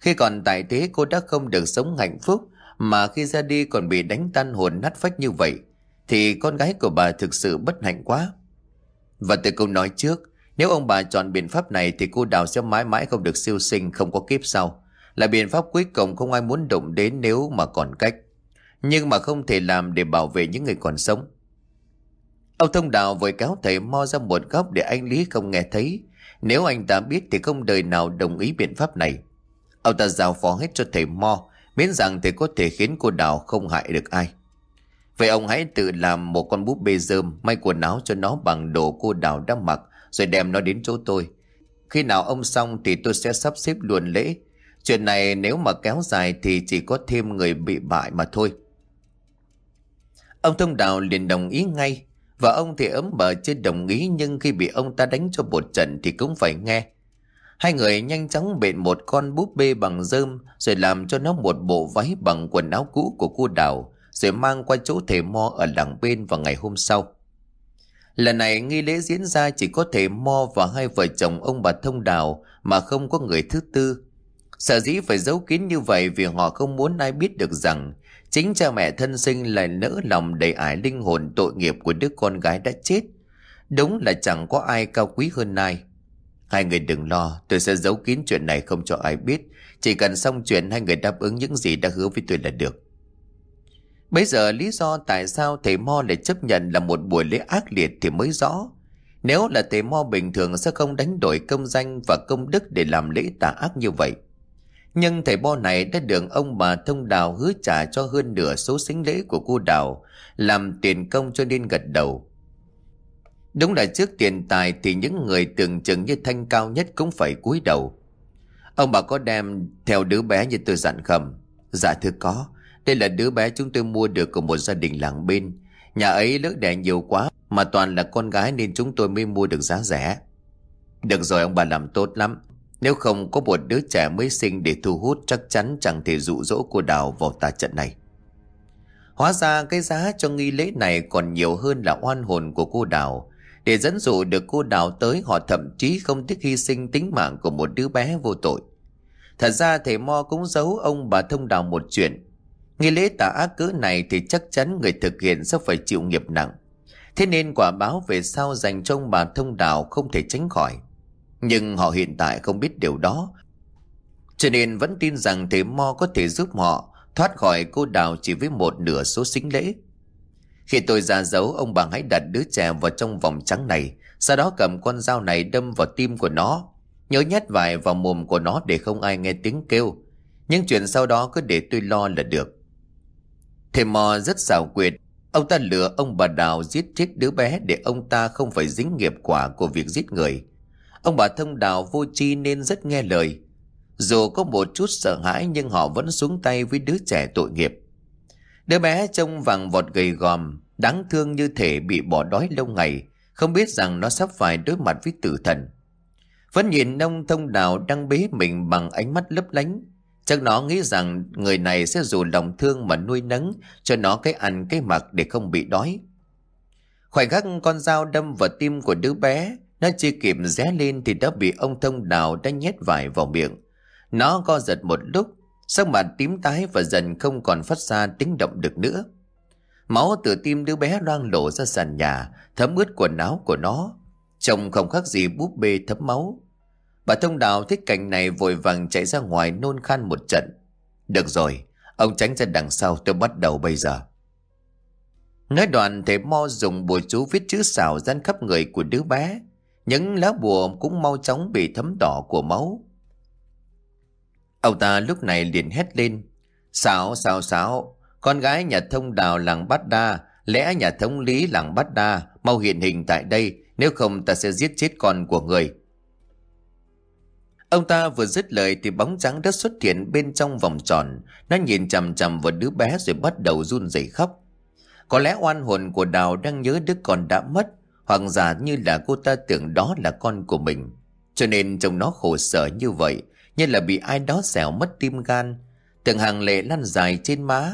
Khi còn tại thế, cô đã không được sống hạnh phúc, Mà khi ra đi còn bị đánh tan hồn nát phách như vậy, Thì con gái của bà thực sự bất hạnh quá Và từ câu nói trước, Nếu ông bà chọn biện pháp này Thì cô Đào sẽ mãi mãi không được siêu sinh, Không có kiếp sau Là biện pháp cuối cùng không ai muốn động đến nếu mà còn cách Nhưng mà không thể làm để bảo vệ những người còn sống Ông thông đạo vội cáo thầy Mo ra một góc để anh Lý không nghe thấy. Nếu anh ta biết thì không đời nào đồng ý biện pháp này. Ông ta giao phó hết cho thầy Mo, miễn rằng thầy có thể khiến cô Đào không hại được ai. Vậy ông hãy tự làm một con búp bê dơm, may quần áo cho nó bằng đồ cô Đào đã mặc, rồi đem nó đến chỗ tôi. Khi nào ông xong thì tôi sẽ sắp xếp luồn lễ. Chuyện này nếu mà kéo dài thì chỉ có thêm người bị bại mà thôi. Ông thông đào liền đồng ý ngay. Và ông thì ấm bờ chưa đồng ý nhưng khi bị ông ta đánh cho một trận thì cũng phải nghe. Hai người nhanh chóng bện một con búp bê bằng rơm, rồi làm cho nó một bộ váy bằng quần áo cũ của cô đào, rồi mang qua chỗ thầy Mo ở làng bên vào ngày hôm sau. Lần này nghi lễ diễn ra chỉ có thầy Mo và hai vợ chồng ông bà thông đào mà không có người thứ tư. Sợ dĩ phải giấu kín như vậy vì họ không muốn ai biết được rằng Chính cha mẹ thân sinh lại nỡ lòng đầy ải linh hồn tội nghiệp của đứa con gái đã chết. Đúng là chẳng có ai cao quý hơn ai. Hai người đừng lo, tôi sẽ giấu kín chuyện này không cho ai biết. Chỉ cần xong chuyện hai người đáp ứng những gì đã hứa với tôi là được. Bây giờ lý do tại sao thầy Mo lại chấp nhận là một buổi lễ ác liệt thì mới rõ. Nếu là thầy Mo bình thường sẽ không đánh đổi công danh và công đức để làm lễ tà ác như vậy. Nhưng thầy mo này đã được ông bà thông đào hứa trả cho hơn nửa số sinh lễ của cô đào, làm tiền công cho nên gật đầu. Đúng là trước tiền tài thì những người tưởng chừng như thanh cao nhất cũng phải cúi đầu. Ông bà có đem theo đứa bé như tôi dặn khẩm. Dạ thưa có, đây là đứa bé chúng tôi mua được của một gia đình làng bên. Nhà ấy lỡ đẻ nhiều quá mà toàn là con gái nên chúng tôi mới mua được giá rẻ. Được rồi ông bà làm tốt lắm. Nếu không có một đứa trẻ mới sinh để thu hút chắc chắn chẳng thể dụ dỗ cô Đào vào tà trận này. Hóa ra cái giá cho nghi lễ này còn nhiều hơn là oan hồn của cô Đào. Để dẫn dụ được cô Đào tới, họ thậm chí không tiếc hy sinh tính mạng của một đứa bé vô tội. Thật ra thầy Mo cũng giấu ông bà thông đào một chuyện. Nghi lễ tà ác cứ này thì chắc chắn người thực hiện sẽ phải chịu nghiệp nặng. Thế nên quả báo về sau dành cho ông bà thông đào không thể tránh khỏi. Nhưng họ hiện tại không biết điều đó. Cho nên vẫn tin rằng thầy Mo có thể giúp họ thoát khỏi cô đào chỉ với một nửa số xính lễ. Khi tôi ra dấu, ông bà hãy đặt đứa trẻ vào trong vòng trắng này, sau đó cầm con dao này đâm vào tim của nó. Nhớ nhét vải vào mồm của nó để không ai nghe tiếng kêu. những chuyện sau đó cứ để tôi lo là được. Thầy Mò rất xảo quyệt. Ông ta lừa ông bà Đào giết chết đứa bé để ông ta không phải dính nghiệp quả của việc giết người. Ông bà thông đào vô chi nên rất nghe lời. Dù có một chút sợ hãi nhưng họ vẫn xuống tay với đứa trẻ tội nghiệp. Đứa bé trông vàng vọt gầy gòm, đáng thương như thể bị bỏ đói lâu ngày, không biết rằng nó sắp phải đối mặt với tử thần. Vẫn nhìn nông thông đào đang bế mình bằng ánh mắt lấp lánh. Chắc nó nghĩ rằng người này sẽ dù lòng thương mà nuôi nấng cho nó cái ăn cái mặc để không bị đói. Khoảnh khắc con dao đâm vào tim của đứa bé, nó chưa kịp ré lên thì đã bị ông thông đào đã nhét vải vào miệng. Nó co giật một lúc, sắc mặt tím tái và dần không còn phát ra tiếng động được nữa. Máu từ tim đứa bé loang lộ ra sàn nhà, thấm ướt quần áo của nó. Trông không khác gì búp bê thấm máu. Bà thông đào thấy cảnh này vội vàng chạy ra ngoài nôn khan một trận. Được rồi, ông tránh ra đằng sau tôi bắt đầu bây giờ. Nói đoạn thầy Mo dùng bùa chú viết chữ xảo gian khắp người của đứa bé. Những lá bùa cũng mau chóng bị thấm đỏ của máu. Ông ta lúc này liền hét lên. Sao, sao, sao, con gái nhà thông đào làng Bát Đa, lẽ nhà thống lý làng Bát Đa, mau hiện hình tại đây, nếu không ta sẽ giết chết con của người. Ông ta vừa dứt lời thì bóng trắng đất xuất hiện bên trong vòng tròn. Nó nhìn chằm chằm vào đứa bé rồi bắt đầu run rẩy khóc. Có lẽ oan hồn của Đào đang nhớ đứa con đã mất, hoặc giả như là cô ta tưởng đó là con của mình. Cho nên trông nó khổ sở như vậy, như là bị ai đó xẻo mất tim gan. Từng hàng lệ lăn dài trên má.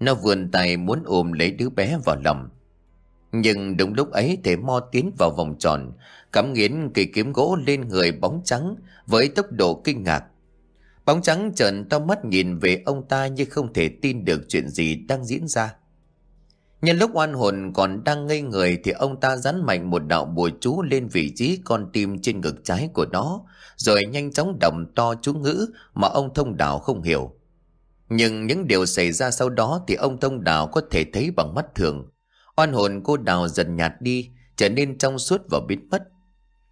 Nó vươn tay muốn ôm lấy đứa bé vào lòng. Nhưng đúng lúc ấy thể mo tiến vào vòng tròn, cắm nghiến cây kiếm gỗ lên người bóng trắng với tốc độ kinh ngạc. Bóng trắng trợn to mắt nhìn về ông ta như không thể tin được chuyện gì đang diễn ra. Nhân lúc oan hồn còn đang ngây người thì ông ta dán mạnh một đạo bùa chú lên vị trí con tim trên ngực trái của nó, rồi nhanh chóng đồng to chú ngữ mà ông thông đạo không hiểu. Nhưng những điều xảy ra sau đó thì ông thông đạo có thể thấy bằng mắt thường. Oan hồn cô đào dần nhạt đi, trở nên trong suốt và biến mất.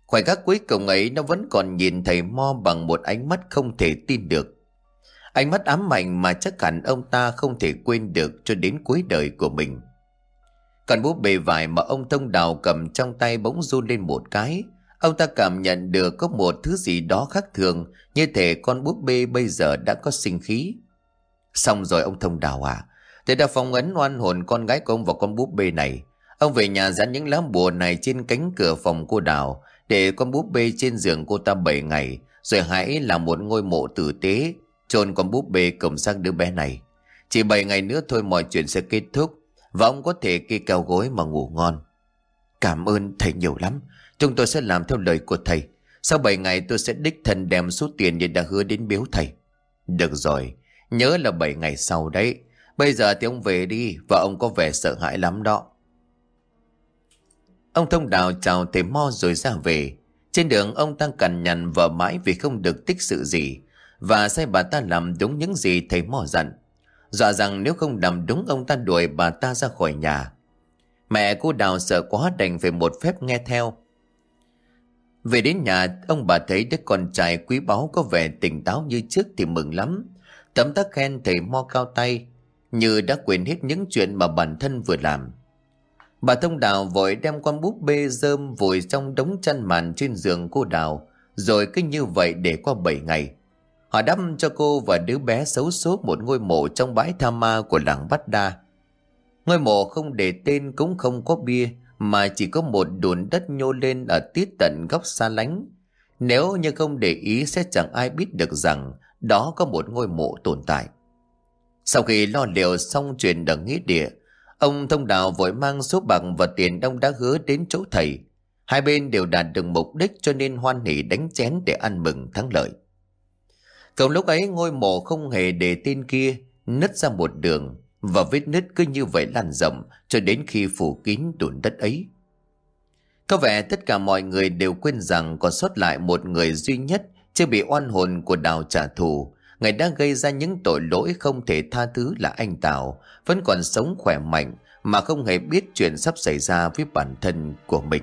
Khoảnh khắc cuối cùng ấy nó vẫn còn nhìn thầy Mo bằng một ánh mắt không thể tin được. Ánh mắt ám mạnh mà chắc hẳn ông ta không thể quên được cho đến cuối đời của mình. Còn búp bê vải mà ông Thông Đào cầm trong tay bỗng run lên một cái. Ông ta cảm nhận được có một thứ gì đó khác thường, như thể con búp bê bây giờ đã có sinh khí. Xong rồi ông Thông Đào à, Thầy đã phong ấn oan hồn con gái của ông vào con búp bê này. Ông về nhà dán những lá bùa này trên cánh cửa phòng cô Đào, để con búp bê trên giường cô ta 7 ngày, rồi hãy làm một ngôi mộ tử tế, chôn con búp bê cầm sang đứa bé này. Chỉ 7 ngày nữa thôi mọi chuyện sẽ kết thúc, và ông có thể kê cao gối mà ngủ ngon. Cảm ơn thầy nhiều lắm. Chúng tôi sẽ làm theo lời của thầy. Sau 7 ngày tôi sẽ đích thân đem số tiền như đã hứa đến biếu thầy. Được rồi, nhớ là 7 ngày sau đấy. Bây giờ thì ông về đi, và ông có vẻ sợ hãi lắm đó. Ông thông đào chào thầy Mo rồi ra về. Trên đường ông ta cằn nhằn vợ mãi vì không được tích sự gì. Và sai bà ta làm đúng những gì thầy Mo dặn. Dọa rằng nếu không làm đúng ông ta đuổi bà ta ra khỏi nhà. Mẹ cô đào sợ quá đành phải một phép nghe theo. Về đến nhà, ông bà thấy đứa con trai quý báu có vẻ tỉnh táo như trước thì mừng lắm. Tấm tắc khen thầy mo cao tay, như đã quên hết những chuyện mà bản thân vừa làm. Bà thông đào vội đem con búp bê rơm vùi trong đống chăn màn trên giường cô đào, rồi cứ như vậy để qua 7 ngày. Họ đắp cho cô và đứa bé xấu số một ngôi mộ trong bãi tha ma của làng Bát Đa. Ngôi mộ không để tên cũng không có bia, mà chỉ có một đùn đất nhô lên ở tít tận góc xa lánh. Nếu như không để ý sẽ chẳng ai biết được rằng đó có một ngôi mộ tồn tại. Sau khi lo liệu xong chuyện đằng nghĩa địa, ông thông đạo vội mang số bạc và tiền đông đã hứa đến chỗ thầy. Hai bên đều đạt được mục đích cho nên hoan hỷ đánh chén để ăn mừng thắng lợi. Cậu lúc ấy ngôi mộ không hề để tên kia nứt ra một đường và vết nứt cứ như vậy lan rộng cho đến khi phủ kín đùn đất ấy. Có vẻ tất cả mọi người đều quên rằng còn sót lại một người duy nhất chưa bị oan hồn của đào trả thù. ngày đã gây ra những tội lỗi không thể tha thứ là anh Tào, vẫn còn sống khỏe mạnh mà không hề biết chuyện sắp xảy ra với bản thân của mình.